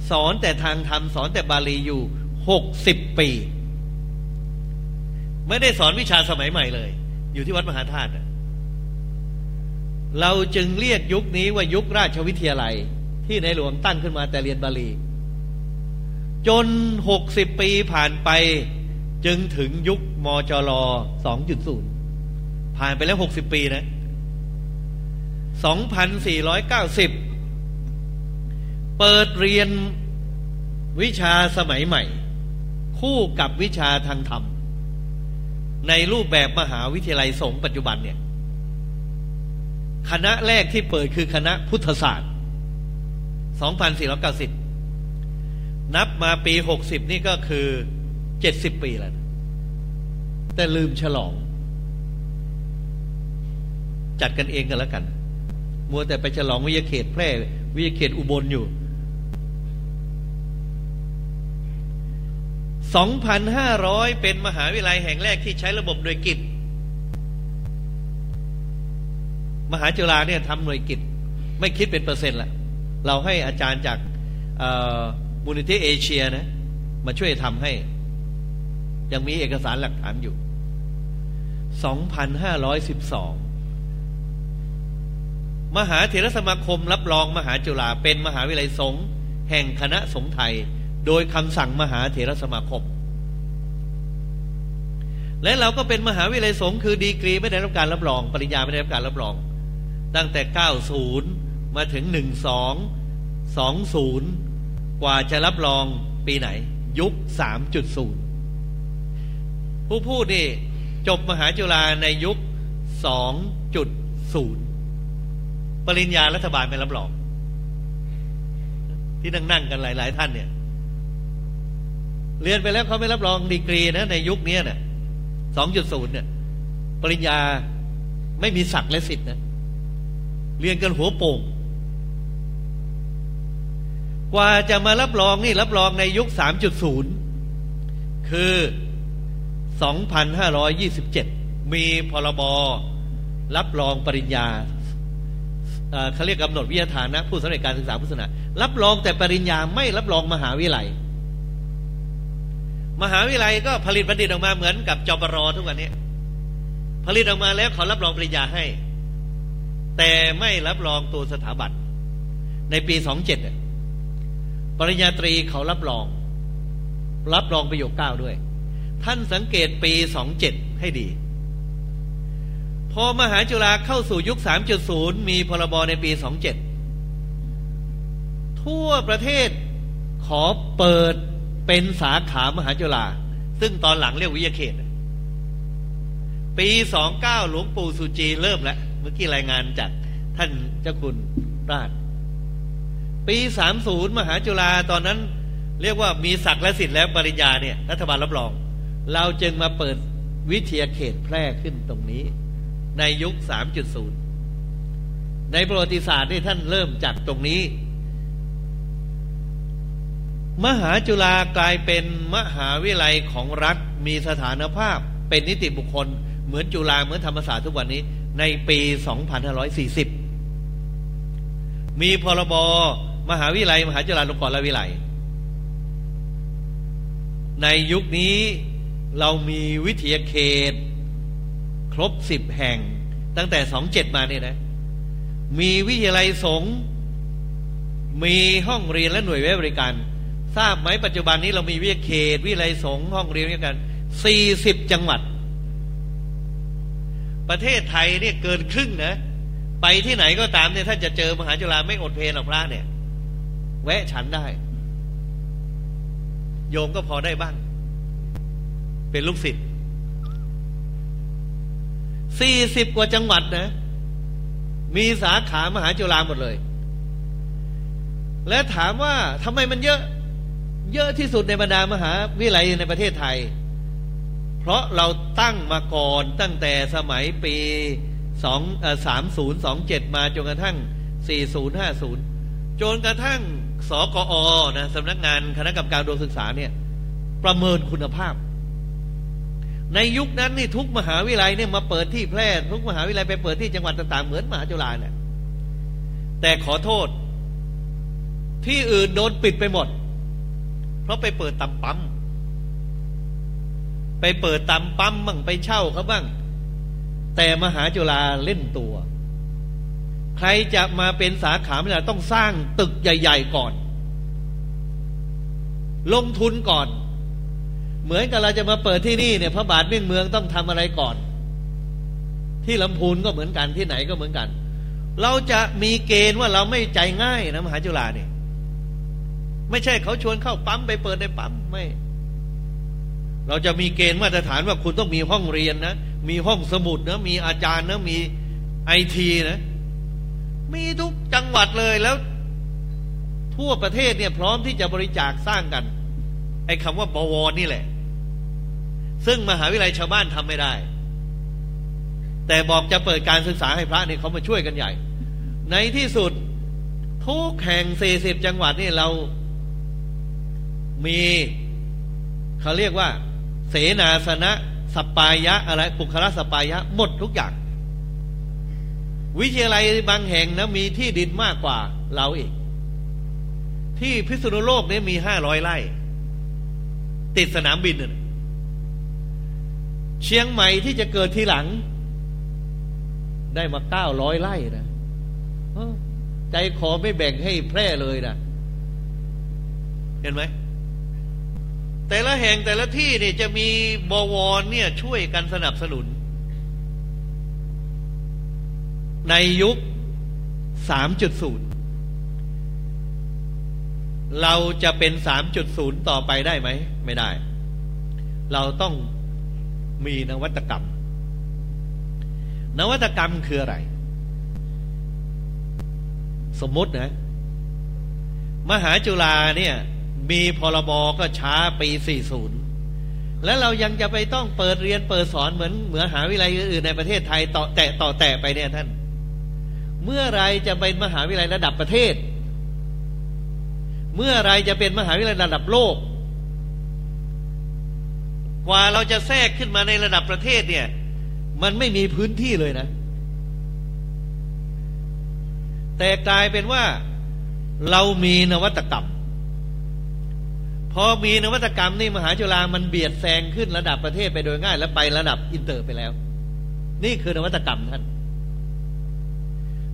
สอนแต่ทางธรรม สอนแต่บาลีอยู่หกสิบปี ไม่ได้สอนวิชาสมัยใหม่เลย อยู่ที่วัดมหาธาตุ เราจึงเรียกยุคนี้ว่ายุคราชวิทยาลัย ที่ในหลวงตั้งขึ้นมาแต่เรียนบาลี จนหกสิบปีผ่านไป จึงถึงยุคมจรสองจุดศูนย์ผ่านไปแล้วหกสิบปีนะสองพันสี่ร้อยเก้าสิบเปิดเรียนวิชาสมัยใหม่ คู่กับวิชาทางธรรม ในรูปแบบมหาวิทยาลัยสงฆ์ปัจจุบันเนี่ย คณะแรกที่เปิดคือคณะพุทธศาสตร์ 2490 นับมาปี 60 นี่ก็คือ 70 ปีแล้ว แต่ลืมฉลอง จัดกันเองกันแล้วกัน มัวแต่ไปฉลองวิยาเขตแพร่วิยาเขตอุบลอยู่ 2,500 เป็นมหาวิทยาลัยแห่งแรกที่ใช้ระบบหน่วยกิจ มหาจุฬาเนี่ยทำหน่วยกิจไม่คิดเป็นเปอร์เซ็นต์ละเราให้อาจารย์จากมูลนิธิเอเชียนะมาช่วยทำให้ ยังมีเอกสารหลักฐานอยู่ 2,512 มหาเถรสมาคมรับรองมหาจุฬาเป็นมหาวิทยาลัยสงฆ์แห่งคณะสงฆ์ไทย โดยคำสั่งมหาเถรสมาคม และเราก็เป็นมหาวิทยาลัยสงฆ์คือดีกรีไม่ได้รับการรับรอง ปริญญาไม่ได้รับการรับรอง ตั้งแต่ 90 มาถึง 12 20 กว่าจะรับรองปีไหน ยุค 3.0 ผู้พูดนี่จบมหาจุฬาในยุค 2.0 ปริญญารัฐบาลไม่รับรอง ที่นั่ง ๆ กันหลาย ๆ ท่านเนี่ย เรียนไปแล้วเขาไม่รับรองดีกรีนะ ในยุคนี้เนี่ยสองจุดศูนย์เนี่ย ปริญญาไม่มีศักดิ์และสิทธิ์นะ เรียนกันหัวโป่งกว่าจะมารับรองนี่รับรองในยุคสามจุดศูนย์คือสองพันห้าร้อยยี่สิบเจ็ดมีพรบรับรองปริญญาเขาเรียกกำหนดวิทยาฐานะ ผู้สำเร็จการศึกษาพุทธศาสนารับรองแต่ปริญญาไม่รับรองมหาวิทยาลัย มหาวิทยาลัยก็ผลิตบัณฑิตออกมาเหมือนกับจปรทุกวันนี้ ผลิตออกมาแล้วเขารับรองปริญญาให้ แต่ไม่รับรองตัวสถาบันในปีสองเจ็ดปริญญาตรีเขารับรอง รับรองประโยคเก้าด้วย ท่านสังเกตปีสองเจ็ดให้ดี พอมหาจุฬาเข้าสู่ยุคสามจุดศูนย์มีพรบในปีสองเจ็ดทั่วประเทศขอเปิดเป็นสาขามหาจุฬาซึ่งตอนหลังเรียกวิทยาเขต ปีสองเก้าหลวงปู่สุจีเริ่มแล้ว เมื่อกี้รายงานจากท่านเจ้าคุณราช ปีสามศูนย์มหาจุฬาตอนนั้น เรียกว่ามีศักดิ์และสิทธิ์แล้วปริญญาเนี่ยรัฐบาลรับรอง เราจึงมาเปิดวิทยาเขตแพร่ขึ้นตรงนี้ ในยุคสามจุดศูนย์ในประวัติศาสตร์ที่ท่านเริ่มจากตรงนี้ มหาจุฬากลายเป็นมหาวิทยาลัยของรัฐมีสถานภาพ เป็นนิติบุคคล เหมือนจุฬาเหมือนธรรมศาสตร์ทุกวันนี้ ในปี 2540 มีพรบมหาวิทยาลัยมหาจุฬาลงกรณวิทยาลัยในยุคนี้เรามีวิทยาเขต ครบสิบแห่ง ตั้งแต่สองเจ็ดมาเนี่ยนะ มีวิทยาลัยสงฆ์มีห้องเรียนและหน่วยไว้บริการ ทราบไหมปัจจุบันนี้เรามีวิทยาเขต วิทยาลัยสงฆ์ห้องเรียนกันสี่สิบจังหวัด ประเทศไทยเนี่ยเกินครึ่งนะ ไปที่ไหนก็ตามเนี่ยถ้าจะเจอมหาจุฬาไม่อดเพลหรอกพระเนี่ย แวะฉันได้ โยมก็พอได้บ้าง เป็นลูกศิษย์สี่สิบกว่าจังหวัดนะ มีสาขามหาจุฬาหมดเลย และถามว่าทำไมมันเยอะ เยอะที่สุดในบรรดามหาวิทยาลัยในประเทศไทย เพราะเราตั้งมาก่อนตั้งแต่สมัยปีสองสามศูนย์สองเจ็ดมาจนกระทั่งสี่ศูนย์ห้าศูนย์จนกระทั่งสกอนะสำนักงานคณะกรรมการโดยศึกษาเนี่ย ประเมินคุณภาพ ในยุคนั้นนี่ทุกมหาวิทยาลัยเนี่ยมาเปิดที่แพร่ทุกมหาวิทยาลัยไปเปิดที่จังหวัดต่างๆเหมือนมหาจุฬาเนี่ยแต่ขอโทษ ที่อื่นโดนปิดไปหมด เพราะไปเปิดตำปั๊ม ไปเปิดตำปั๊มบ้างไปเช่าเขาบ้าง แต่มหาจุฬาเล่นตัว ใครจะมาเป็นสาขาวิทยาลัยต้องสร้างตึกใหญ่ ๆก่อน ลงทุนก่อน เหมือนกับเราจะมาเปิดที่นี่เนี่ยพระบาทมืองเมืองต้องทำอะไรก่อน ที่ลำพูนก็เหมือนกันที่ไหนก็เหมือนกัน เราจะมีเกณฑ์ว่าเราไม่ใจง่ายนะมหาจุฬาเนี่ยไม่ใช่เขาชวนเข้าปั๊มไปเปิดในปั๊มไม่ เราจะมีเกณฑ์มาตรฐานว่าคุณต้องมีห้องเรียนนะ มีห้องสมุดนะ มีอาจารย์นะ มีไอทีนะ มีทุกจังหวัดเลยแล้ว ทั่วประเทศเนี่ย พร้อมที่จะบริจาคสร้างกัน ไอ้คำว่าบวรนี่แหละ ซึ่งมหาวิทยาลัยชาวบ้านทำไม่ได้ แต่บอกจะเปิดการศึกษาให้พระเนี่ยเขามาช่วยกันใหญ่ ในที่สุดทุกแห่งสี่สิบจังหวัดนี่เรามีเขาเรียกว่า เสนาสนะสปายะอะไรปุคละสปายะหมดทุกอย่าง วิทยาลัยบางแห่งนะมีที่ดินมากกว่าเราอีก ที่พิษณุโลกนี่ยมีห้าร้อยไร่ ติดสนามบินเนี่ยเชียงใหม่ที่จะเกิดทีหลัง ได้มาเก้าร้อยไร่นะใจคอไม่แบ่งให้แพร่เลยนะเห็นไหม แต่ละแห่งแต่ละที่เนี่ยจะมีบวรเนี่ยช่วยกันสนับสนุน ในยุค 3.0 เราจะเป็น 3.0 ต่อไปได้ไหม ไม่ได้ เราต้องมีนวัตกรรม นวัตกรรมคืออะไร สมมตินะ มหาจุฬาเนี่ย มีพรบก็ช้าปี 40 แล้วเรายังจะไปต้องเปิดเรียนเปิดสอนเหมือนเหมือนหาวิทยาลัยอื่นในประเทศไทยต่อแตะต่อแตะไปเนี่ยท่าน เมื่อไรจะเป็นมหาวิทยาลัยระดับประเทศ เมื่อไรจะเป็นมหาวิทยาลัยระดับโลก กว่าเราจะแทรกขึ้นมาในระดับประเทศเนี่ย มันไม่มีพื้นที่เลยนะ แต่กลายเป็นว่าเรามีนวัตกรรม พอมีนวัตกรรมนี่มหาจุฬามันเบียดแซงขึ้นระดับประเทศไปโดยง่าย และไประดับอินเตอร์ไปแล้ว นี่คือนวัตกรรมท่าน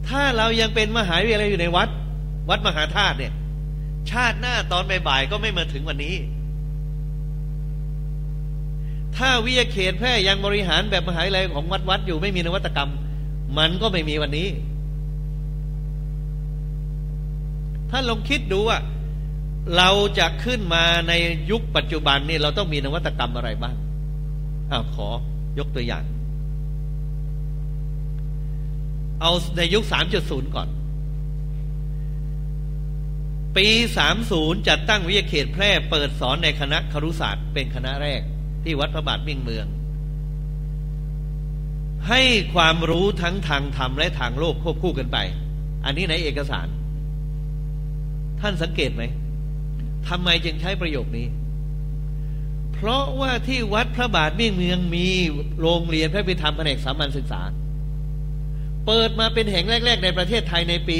ถ้าเรายังเป็นมหาวิทยาลัยอยู่ในวัด วัดมหาธาตุเนี่ย ชาติหน้าตอนบ่ายๆก็ไม่มาถึงวันนี้ ถ้าวิทยาเขตแพร่ยังบริหารแบบมหาวิทยาลัยของวัดวัดอยู่ไม่มีนวัตกรรม มันก็ไม่มีวันนี้ ถ้าลองคิดดูว่า เราจะขึ้นมาในยุคปัจจุบันนี่เราต้องมีนวัตกรรมอะไรบ้างอ้าวขอยกตัวอย่าง เอาในยุค 3.0 ก่อน ปี 30 จัดตั้งวิทยาเขตแพร่เปิดสอนในคณะครุศาสตร์เป็นคณะแรก ที่วัดพระบาทมิ่งเมือง ให้ความรู้ทั้งทางธรรมและทางโลกควบคู่กันไป อันนี้ในเอกสาร ท่านสังเกตไหม ทำไมจึงใช้ประโยคนี้ เพราะว่าที่วัดพระบาทเมี่ยงเมืองมีโรงเรียนพระพิธรรมแผนกสามัญศึกษา เปิดมาเป็นแห่งแรก ๆ ในประเทศไทยในปี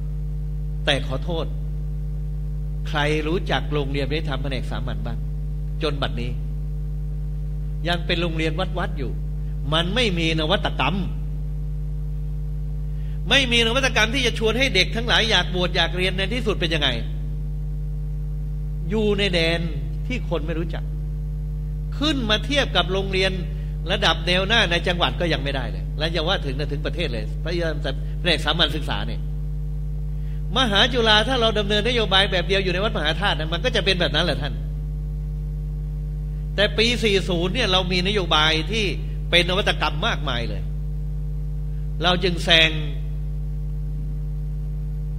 2117 แต่ขอโทษ ใครรู้จักโรงเรียนพระพิธรรมแผนกสามัญบ้างจนบัดนี้ ยังเป็นโรงเรียนวัดๆอยู่ มันไม่มีนวัตกรรม ไม่มีนวัตกรรมที่จะชวนให้เด็กทั้งหลายอยากบวชอยากเรียนในที่สุดเป็นยังไง อยู่ในแดนที่คนไม่รู้จัก ขึ้นมาเทียบกับโรงเรียนระดับแนวหน้าในจังหวัดก็ยังไม่ได้เลย และอย่าว่าถึงถึงประเทศเลยพระยามแผนกสามัญศึกษาเนี่ยมหาจุฬาถ้าเราดำเนินนโยบายแบบเดียวอยู่ในวัดมหาธาตุมันก็จะเป็นแบบนั้นแหละท่าน แต่ปี 40 เนี่ยเรามีนโยบายที่เป็นนวัตกรรมมากมายเลย เราจึงแซง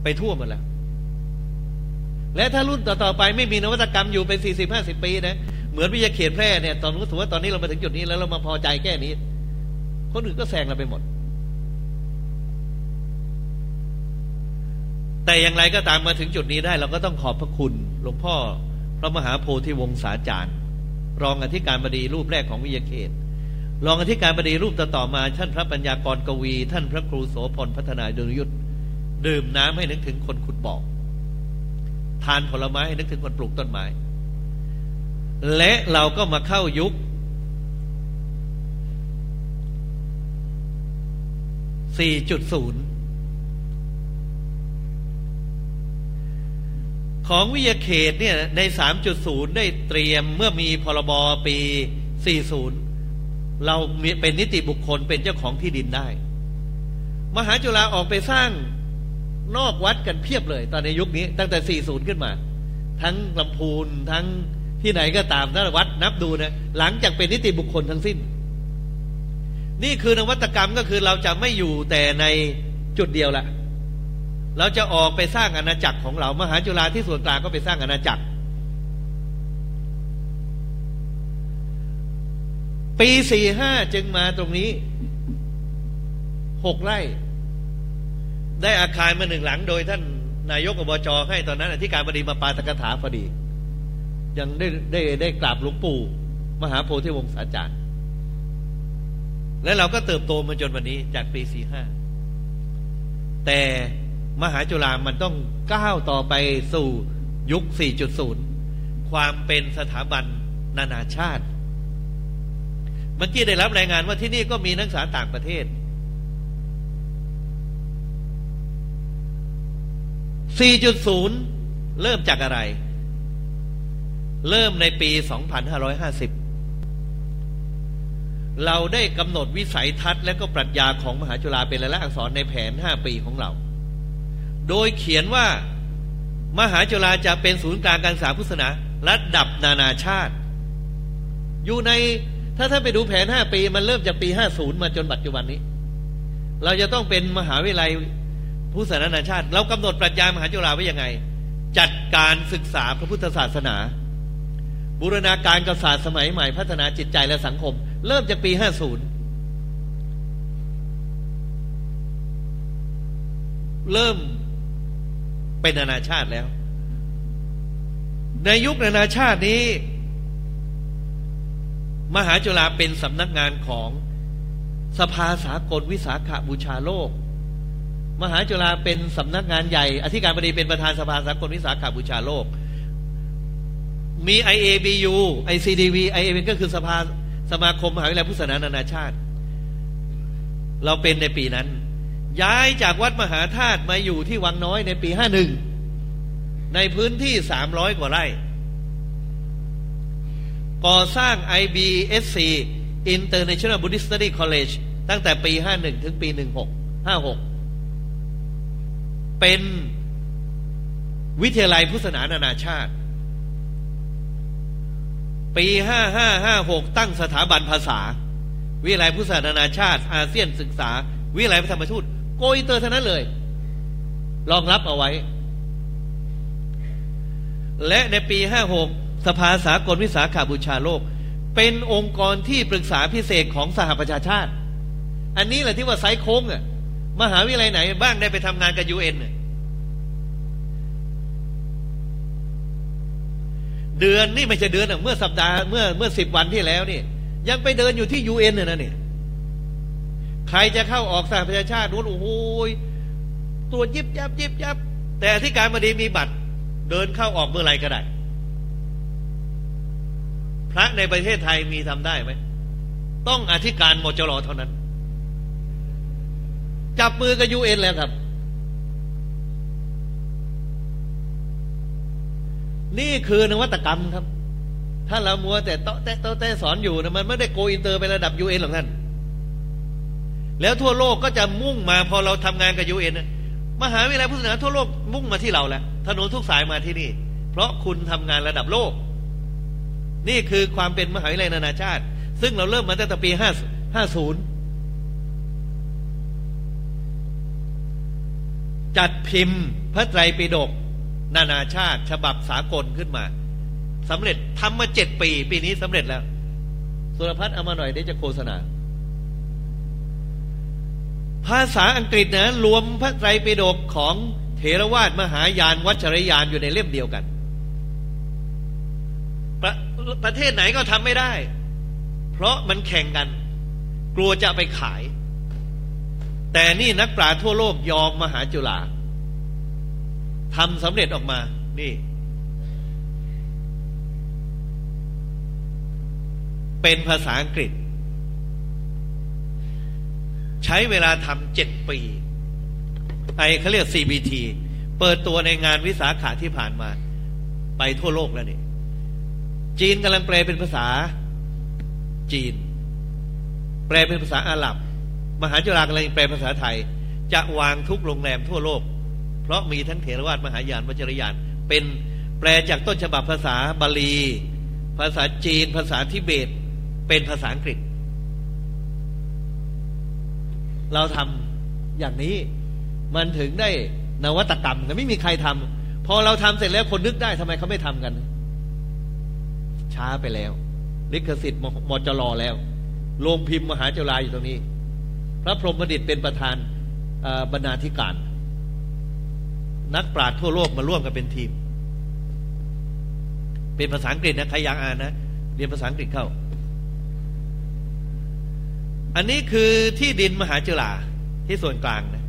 ไปทั่วหมดแล้ว และถ้ารุ่นต่อๆไปไม่มีนวัตกรรมอยู่เป็นสี่สิบห้าสิบปีนะเหมือนวิทยาเขียนแพร่เนี่ยตอนรู้สึกว่าตอนนี้เรามาถึงจุดนี้แล้วเรามาพอใจแค่นี้ คนอื่นก็แซงเราไปหมด แต่อย่างไรก็ตามมาถึงจุดนี้ได้ เราก็ต้องขอบพระคุณหลวงพ่อ พระมหาโพธิวงศาจารย์ รองอธิการบดีรูปแรกของวิทยาเขตรองอธิการบดีรูปต่อๆมา ท่านพระปัญญากรกวี ท่านพระครูโสพลพัฒนาดลยุทธ ดื่มน้ำให้นึกถึงคนขุดบ่อทานผลไม้ให้นึกถึงคนปลูกต้นไม้ และเราก็มาเข้ายุค 4.0 ของวิทยาเขตเนี่ยใน 3.0 ได้เตรียมเมื่อมีพรบปี 40 เราเป็นนิติบุคคลเป็นเจ้าของที่ดินได้ มหาจุฬาออกไปสร้าง นอกวัดกันเพียบเลย ตอนในยุคนี้ ตั้งแต่ 40 ขึ้นมา ทั้งลำพูนทั้งที่ไหนก็ตามถ้าวัดนับดูนะหลังจากเป็นนิติบุคคลทั้งสิ้น นี่คือนวัตกรรมก็คือเราจะไม่อยู่แต่ในจุดเดียวละเราจะออกไปสร้างอาณาจักรของเรา มหาจุฬาที่ส่วนกลางก็ไปสร้างอาณาจักร ปี45จึงมาตรงนี้หกไร่ ได้อาคารมาหนึ่งหลัง โดยท่านนายกอบจให้ตอนนั้นอธิการบดีมาปาตกถาพอดี ยังได้ได้ได้กราบหลวงปู่มหาโพธิวงศาจารย์ และเราก็เติบโตมาจนวันนี้จากปีสี่ห้าแต่มหาจุฬามันต้องก้าวต่อไปสู่ยุค 4.0 ความเป็นสถาบันนานาชาติ เมื่อกี้ได้รับรายงานว่าที่นี่ก็มีนักศึกษาต่างประเทศ 4.0 เริ่มจากอะไร เริ่มในปี 2550 เราได้กำหนดวิสัยทัศน์และก็ปรัชญาของมหาจุฬาเป็นลายลักษณ์อักษรในแผน 5 ปีของเรา โดยเขียนว่ามหาจุฬาจะเป็นศูนย์กลางการศึกษาพุทธศาสนาระดับนานาชาติ อยู่ในถ้าท่านไปดูแผน 5 ปี มันเริ่มจากปี 50 มาจนปัจจุบันนี้ เราจะต้องเป็นมหาวิทยาลัย ผู้ศาสนาชาติ เรากำหนดปรัชญามหาจุฬาไว้ยังไง จัดการศึกษาพระพุทธศาสนา บูรณาการกษัตริย์สมัยใหม่พัฒนาจิตใจและสังคม เริ่มจากปี 50 เริ่มเป็นนานาชาติแล้ว ในยุคนานาชาตินี้ มหาจุฬาเป็นสำนักงานของสภาสากลวิสาขาบูชาโลก มหาจุฬาเป็นสำนักงานใหญ่ อธิการบดีเป็นประธานสภาสากลวิสาขาบูชาโลก มี IABU ICDV IAB ก็คือสภาสมาคมมหาวิทยาลัยพุทธศาสนานานาชาติ เราเป็นในปีนั้น ย้ายจากวัดมหาธาตุมาอยู่ที่วังน้อยในปีห้าหนึ่งในพื้นที่สามร้อยกว่าไร่ ก่อสร้าง IBSC International Buddhist Study College ตั้งแต่ปีห้าหนึ่งถึงปีหนึ่งหกห้าหก เป็นวิทยาลัยพุทธศาสนานานาชาติ ปีห้าห้าห้าหกตั้งสถาบันภาษา วิทยาลัยพุทธศาสนานานาชาติ อาเซียนศึกษา วิทยาลัยพระธรรมทูตโกยเตอร์ท่านั้นเลย รองรับเอาไว้ และในปีห้าหกสภาสากลวิสาขาบูชาโลก เป็นองค์กรที่ปรึกษาพิเศษของสหประชาชาติ อันนี้แหละที่ว่าไซโค้งอะ มหาวิทยาลัยไหน บ้างได้ไปทำงานกับยูเอ็นเดือนนี่ไม่ใช่เดือนเมื่อสัปดาห์เมื่อเมื่อสิบวันที่แล้วนี่ ยังไปเดินอยู่ที่ยูเอ็นเนี่ยนะเนี่ยใครจะเข้าออกสหประชาชาตินู้โอ้โหตรวจยิบยับยิบยับ แต่อธิการบดีมีบัตร เดินเข้าออกเมื่อไรก็ได้ พระในประเทศไทยมีทำได้ไหม ต้องอธิการมจร.เท่านั้น จับมือกับยูเอ็นแล้วครับ นี่คือนวัตกรรมครับ ถ้าเรามัวแต่โต๊ะแต่โต๊ะแต่สอนอยู่นะมันไม่ได้ go inter ไประดับยูเอ็นหรอกท่านแล้วทั่วโลกก็จะมุ่งมาพอเราทำงานกับยูเอ็นมหาวิทยาลัยพุทธศาสนาทั่วโลกมุ่งมาที่เราแล้วถนนทุกสายมาที่นี่ เพราะคุณทำงานระดับโลก นี่คือความเป็นมหาวิทยาลัยนานาชาติ ซึ่งเราเริ่มมาตั้งแต่ปีห้าห้าศูนย์ จัดพิมพ์พระไตรปิฎกนานาชาติ ฉบับสากลขึ้นมาสำเร็จทำมาเจ็ดปี ปีนี้สำเร็จแล้ว สุรพัฒน์เอามาหน่อยเดี๋ยวจะโฆษณา ภาษาอังกฤษนะ รวมพระไตรปิฎกของเถรวาทมหายานวัชรยานอยู่ในเล่มเดียวกัน ประประเทศไหนก็ทำไม่ได้ เพราะมันแข่งกัน กลัวจะไปขาย แต่นี่นักปราชญ์ทั่วโลกยอมมหาจุฬาทำสำเร็จออกมา นี่ เป็นภาษาอังกฤษ ใช้เวลาทำเจ็ดปี ไอเขาเรียก CBT เปิดตัวในงานวิสาขาที่ผ่านมา ไปทั่วโลกแล้วนี่ จีนกำลังแปลเป็นภาษาจีน แปลเป็นภาษาอาหรับ มหาจุฬากำลังแปลภาษาไทย จะวางทุกโรงแรมทั่วโลก เพราะมีทั้งเถรวาทมหายานวจรยาน เป็นแปลจากต้นฉบับภาษาบาลี ภาษาจีน ภาษาทิเบต เป็นภาษาอังกฤษ เราทำอย่างนี้มันถึงได้นวัตกรรมกันไม่มีใครทำพอเราทำเสร็จแล้วคนนึกได้ทำไมเขาไม่ทำกัน ช้าไปแล้ว ลิขสิทธิ์มจรแล้วโรงพิมพ์มหาจุฬาอยู่ตรงนี้ พระพรหมดิตเป็นประธานบรรณาธิการ นักปราชญ์ทั่วโลกมาร่วมกันเป็นทีม เป็นภาษาอังกฤษนะใครอยากอ่านนะเรียนภาษาอังกฤษเข้า อันนี้คือที่ดินมหาจุฬาที่ส่วนกลางนะ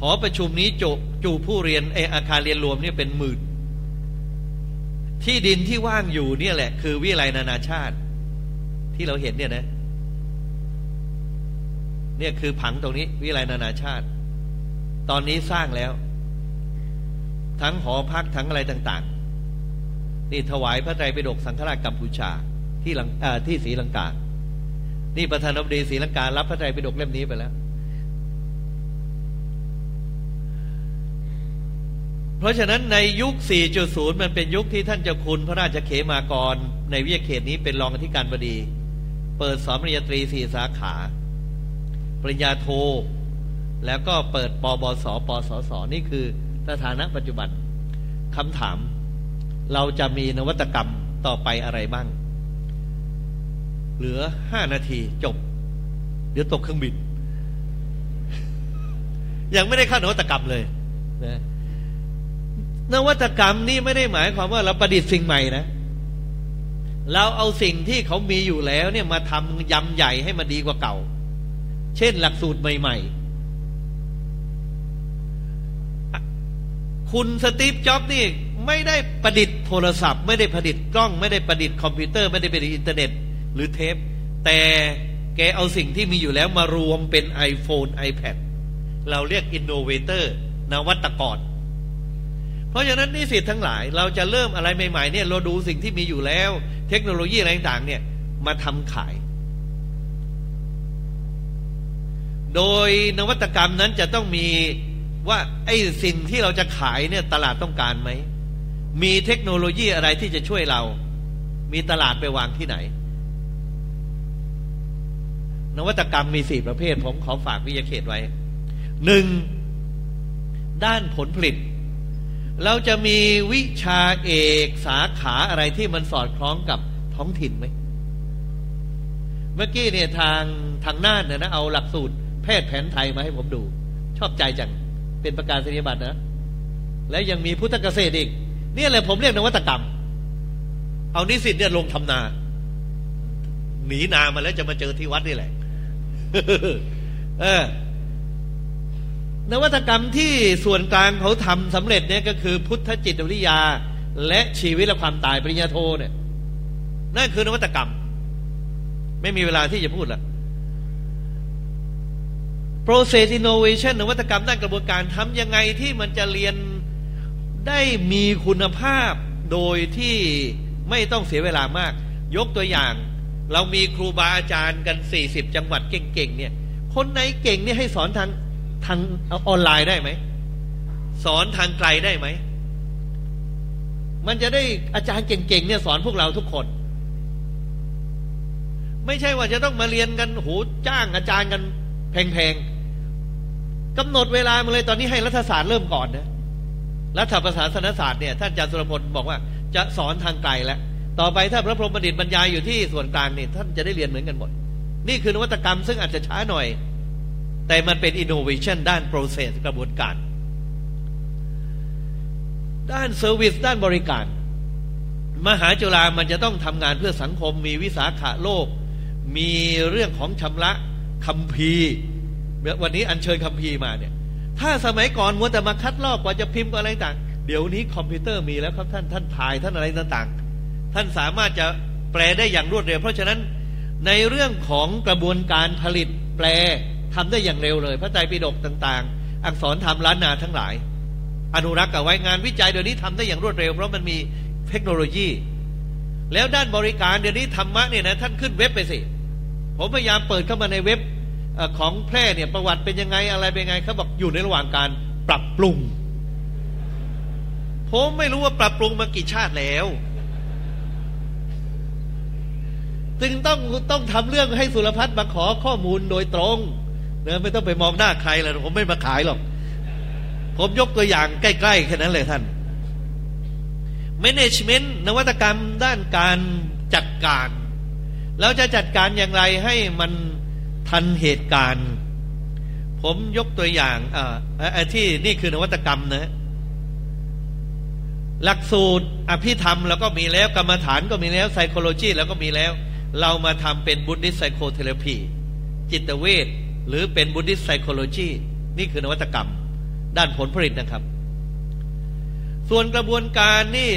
หอประชุมนี้จูจูผู้เรียนไออาคารเรียนรวมเนี่ยเป็นหมื่นที่ดินที่ว่างอยู่เนี่ยแหละ คือวิทยาลัยนานาชาติ ที่เราเห็นเนี่ยนะ เนี่ยคือผังตรงนี้ วิทยาลัยนานาชาติ ตอนนี้สร้างแล้ว ทั้งหอพักทั้งอะไรต่าง ๆ นี่ถวายพระไตรปิฎกสังฆราชกัมพูชาที่ลังที่ศรีลังกา นี่ประธานาธิบดีศรีลังกา รับพระไตรปิฎกเล่มนี้ไปแล้ว เพราะฉะนั้นในยุค 4.0 มันเป็นยุคที่ท่านเจ้าคุณพระราชเขมากร ในวิทยาเขตนี้เป็นรองอธิการบดี เปิดสอนปริญญาตรีสี่สาขา ปริญญาโท แล้วก็เปิดปบสปสสนี่คือสถานะปัจจุบันคำถาม เราจะมีนวัตกรรมต่อไปอะไรบ้าง เหลือห้านาทีจบ เดี๋ยวตกเครื่องบิน ยังไม่ได้เข้านวัตกรรมเลยนะนวัตกรรมนี่ไม่ได้หมายความว่าเราประดิษฐ์สิ่งใหม่นะ เราเอาสิ่งที่เขามีอยู่แล้วเนี่ยมาทำยำใหญ่ให้มันดีกว่าเก่า เช่นหลักสูตรใหม่ ๆ คุณ Steve Jobs นี่ไม่ได้ประดิษฐ์โทรศัพท์ ไม่ได้ประดิษฐ์กล้อง ไม่ได้ประดิษฐ์คอมพิวเตอร์ไม่ได้ประดิษฐ์อินเทอร์เน็ต หรือเทป แต่แกเอาสิ่งที่มีอยู่แล้วมารวมเป็น iPhone iPad เราเรียก innovator นวัตกรเพราะฉะนั้นนิสิตทั้งหลาย เราจะเริ่มอะไรใหม่ๆเนี่ยเราดูสิ่งที่มีอยู่แล้ว เทคโนโลยีอะไรต่างๆเนี่ยมาทำขาย โดยนวัตกรรมนั้นจะต้องมีว่าไอ้สิ่งที่เราจะขายเนี่ยตลาดต้องการไหม มีเทคโนโลยีอะไรที่จะช่วยเรา มีตลาดไปวางที่ไหน นวัตกรรมมีสี่ประเภท ผมขอฝากวิทยาเขตไว้หนึ่งด้านผลผลิต เราจะมีวิชาเอกสาขาอะไรที่มันสอดคล้องกับท้องถิ่นไหม เมื่อกี้เนี่ยทางทางน่านเนี่ยนะเอาหลักสูตร แพทย์แผนไทยมาให้ผมดู ชอบใจจัง เป็นประกาศนียบัตรนะ แล้วยังมีพุทธเกษตรอีกนี่แหละผมเรียกนวัตกรรม เอานิสิตเนี่ยลงทำนา หนีนามาแล้วจะมาเจอที่วัดนี่แหละเออนวัตกรรมที่ส่วนกลางเขาทำสำเร็จเนี่ยก็คือ พุทธจิตวิทยา และชีวิตและความตายปริญญาโทเนี่ยนั่นคือนวัตกรรม ไม่มีเวลาที่จะพูดละ process innovation นวัตกรรมด้านกระบวนการทำยังไงที่มันจะเรียนได้มีคุณภาพโดยที่ไม่ต้องเสียเวลามาก ยกตัวอย่าง เรามีครูบาอาจารย์กันสี่สิบจังหวัดเก่งๆเนี่ย คนไหนเก่งเนี่ยให้สอนทางทางออนไลน์ได้ไหม สอนทางไกลได้ไหม มันจะได้อาจารย์เก่งๆเนี่ยสอนพวกเราทุกคน ไม่ใช่ว่าจะต้องมาเรียนกันโหจ้างอาจารย์กันแพงๆ กำหนดเวลามาเลยตอนนี้ให้รัฐศาสตร์เริ่มก่อนนะรัฐประศาสนศาสตร์เนี่ยท่านอาจารย์สุรพลบอกว่าจะสอนทางไกลแล้วต่อไปถ้าพระพรหมบัณฑิตบรรยายอยู่ที่ส่วนกลางนี่ท่านจะได้เรียนเหมือนกันหมด นี่คือนวัตกรรมซึ่งอาจจะช้าหน่อย แต่มันเป็น innovation ด้าน process กระบวนการ ด้าน service ด้านบริการ มหาจุฬามันจะต้องทำงานเพื่อสังคม มีวิสาขะโลก มีเรื่องของชำระคำพี วันนี้อัญเชิญคำพีมาเนี่ย ถ้าสมัยก่อนมัวแต่มาคัดลอกกว่าจะพิมพ์อะไรต่างเดี๋ยวนี้คอมพิวเตอร์มีแล้วครับท่านท่านถ่ายท่านอะไรต่างๆ ท่านสามารถจะแปลได้อย่างรวดเร็ว เพราะฉะนั้นในเรื่องของกระบวนการผลิตแปลทำได้อย่างเร็วเลย พระไตรปิฎกต่างๆ อักษรทำล้านนาทั้งหลาย อนุรักษ์เอาไว้งานวิจัยเดี๋ยวนี้ทำได้อย่างรวดเร็ว เพราะมันมีเทคโนโลยี แล้วด้านบริการเดี๋ยวนี้ธรรมะเนี่ยนะท่านขึ้นเว็บไปสิ ผมพยายามเปิดเข้ามาในเว็บ ของแพร่เนี่ยประวัติเป็นยังไงอะไรเป็นยังไงเขาบอกอยู่ในระหว่างการปรับปรุง ผมไม่รู้ว่าปรับปรุงมากี่ชาติแล้วจึงต้องต้องทำเรื่องให้สุรพัฒน์มาขอข้อมูลโดยตรงเนะไม่ต้องไปมองหน้าใครเลยผมไม่มาขายหรอก ผมยกตัวอย่างใกล้ๆแค่นั้นเลยท่าน management นวัตกรรมด้านการจัดการเราจะจัดการอย่างไรให้มัน ทันเหตุการณ์ ผมยกตัวอย่างที่นี่คือนวัตกรรมนะหลักสูตรอภิธรรมแล้วก็มีแล้วกรรมฐานก็มีแล้ว psychology แล้วก็มีแล้ว เรามาทำเป็น Buddhist psychotherapy จิตเวชหรือเป็น Buddhist psychology นี่คือนวัตกรรม ด้านผลผลิตนะครับ ส่วนกระบวนการนี่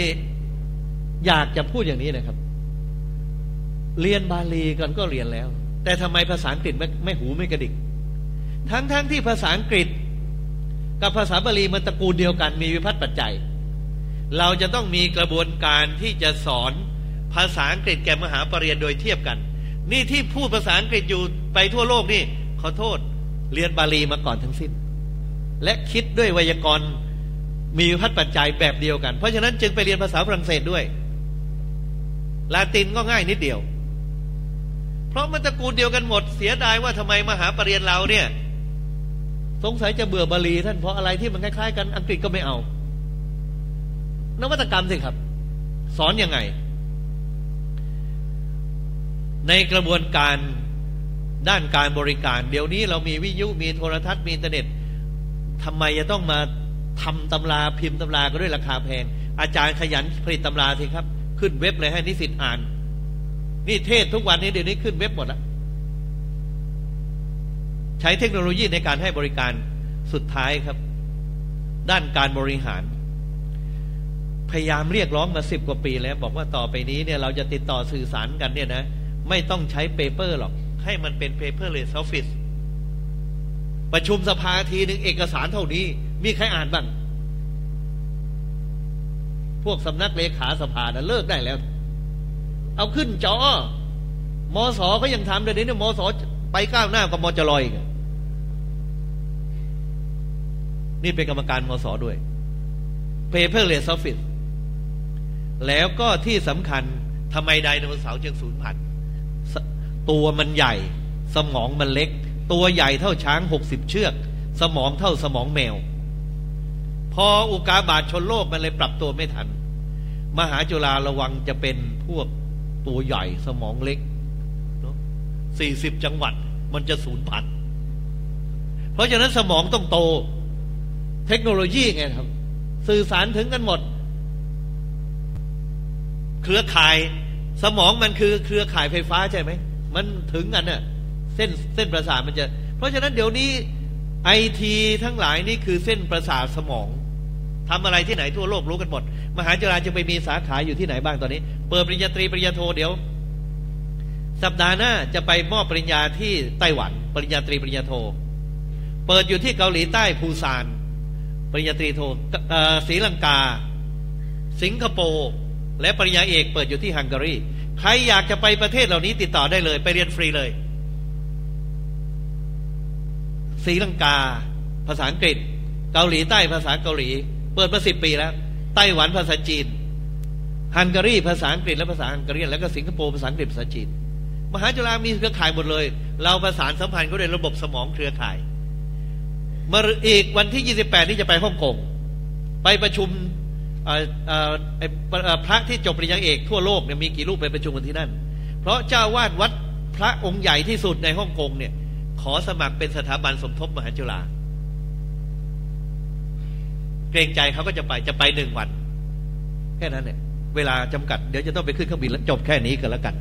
อยากจะพูดอย่างนี้นะครับ เรียนบาลีกันก็เรียนแล้ว แต่ทำไมภาษาอังกฤษไม่ไม่หูไม่กระดิก ทั้งทั้งที่ภาษาอังกฤษ กับภาษาบาลีมันตระกูลเดียวกันมีวิพัฒน์ปัจจัย เราจะต้องมีกระบวนการที่จะสอนภาษาอังกฤษแก่มหาปรริญญาโดยเทียบกัน นี่ที่พูดภาษาอังกฤษอยู่ไปทั่วโลกนี่ขอโทษเรียนบาลีมาก่อนทั้งสิ้น และคิดด้วยไวยากรณ์มีวิพัฒน์ปัจจัยแบบเดียวกัน เพราะฉะนั้นจึงไปเรียนภาษาฝรั่งเศสด้วย ลาตินก็ง่ายนิดเดียว เพราะมันตระกูลเดียวกันหมด เสียดายว่าทำไมมหาปรริญญาเราเนี่ย สงสัยจะเบื่อบาลีท่านเพราะอะไรที่มันคล้ายๆกันอังกฤษก็ไม่เอา นวัตกรรมสิครับ สอนยังไง ในกระบวนการด้านการบริการ เดี๋ยวนี้เรามีวิทยุมีโทรทัศน์มีอินเทอร์เน็ตทำไมจะต้องมาทำตำราพิมพ์ตำราก็ด้วยราคาแพง อาจารย์ขยันผลิตตำราสิครับ ขึ้นเว็บเลยให้นิสิตอ่าน นี่เทศทุกวันนี้เดี๋ยวนี้ขึ้นเว็บหมดแล้วใช้เทคโนโลยีในการให้บริการสุดท้ายครับ ด้านการบริหาร พยายามเรียกร้องมาสิบกว่าปีแล้ว บอกว่าต่อไปนี้เนี่ยเราจะติดต่อสื่อสารกันเนี่ยนะ ไม่ต้องใช้ paper หรอก ให้มันเป็น paperless office ประชุมสภาทีหนึ่งเอกสารเท่านี้ มีใครอ่านบ้าง พวกสำนักเลขาสภานะเลิกได้แล้ว เอาขึ้นจอมอสอเขายังทำเดี๋ยวนี้มอสอไปก้าวหน้ากับมอจลอยนี่เป็นกรรมการมอสอด้วย paperless office แล้วก็ที่สำคัญทำไมไดโนเสาร์จึงสูญพันธุ์ตัวมันใหญ่ สมองมันเล็ก ตัวใหญ่เท่าช้างหกสิบเชือก สมองเท่าสมองแมว พออุกาบาตชนโลกมันเลยปรับตัวไม่ทัน มหาจุฬาระวังจะเป็นพวก ตัวใหญ่สมองเล็กสี่สิบจังหวัดมันจะสูญพันธุ์เพราะฉะนั้นสมองต้องโต เทคโนโลยีไงครับ สื่อสารถึงกันหมด เครือข่ายสมองมันคือเครือข่ายไฟฟ้าใช่ไหม มันถึงกันเน่ะเส้นเส้นประสาทมันจะ เพราะฉะนั้นเดี๋ยวนี้ไอทีทั้งหลายนี่คือเส้นประสาทสมอง ทำอะไรที่ไหนทั่วโลกรู้กันหมด มหาจุฬาจะไปมีสาขาอยู่ที่ไหนบ้างตอนนี้ เปิดปริญญาตรีปริญญาโทเดี๋ยว สัปดาห์หน้าจะไปมอบปริญญาที่ไต้หวัน ปริญญาตรีปริญญาโท เปิดอยู่ที่เกาหลีใต้ปูซาน ปริญญาตรีโทศรีลังกา สิงคโปร์และปริญญาเอกเปิดอยู่ที่ฮังการีใครอยากจะไปประเทศเหล่านี้ติดต่อได้เลย ไปเรียนฟรีเลยศรีลังกา ภาษาอังกฤษ เกาหลีใต้ภาษาเกาหลี ปิดมาสิบปีแล้วไต้หวันภาษาจีน ฮังการีภาษาอังกฤษและภาษาฮังการีแล้วก็สิงคโปร์ภาษาอังกฤษภาษาจีน มหาจุฬามีเครือข่ายหมดเลย เราประสานสัมพันธ์ก็ด้วยระบบสมองเครือข่ายมาอีกวันที่ 28 นี้จะไปฮ่องกงไปประชุมพระที่จบปริญญาเอกทั่วโลกเนี่ยมีกี่รูปไปประชุมกันที่นั่น เพราะเจ้าวาดวัดพระองค์ใหญ่ที่สุดในฮ่องกงเนี่ยขอสมัครเป็นสถาบันสมทบมหาจุฬา เกรงใจเขาก็จะไปจะไปหนึ่งวัน แค่นั้นเนี่ยเวลาจำกัดเดี๋ยวจะต้องไปขึ้นเครื่องบินแล้วจบแค่นี้กันแล้วกัน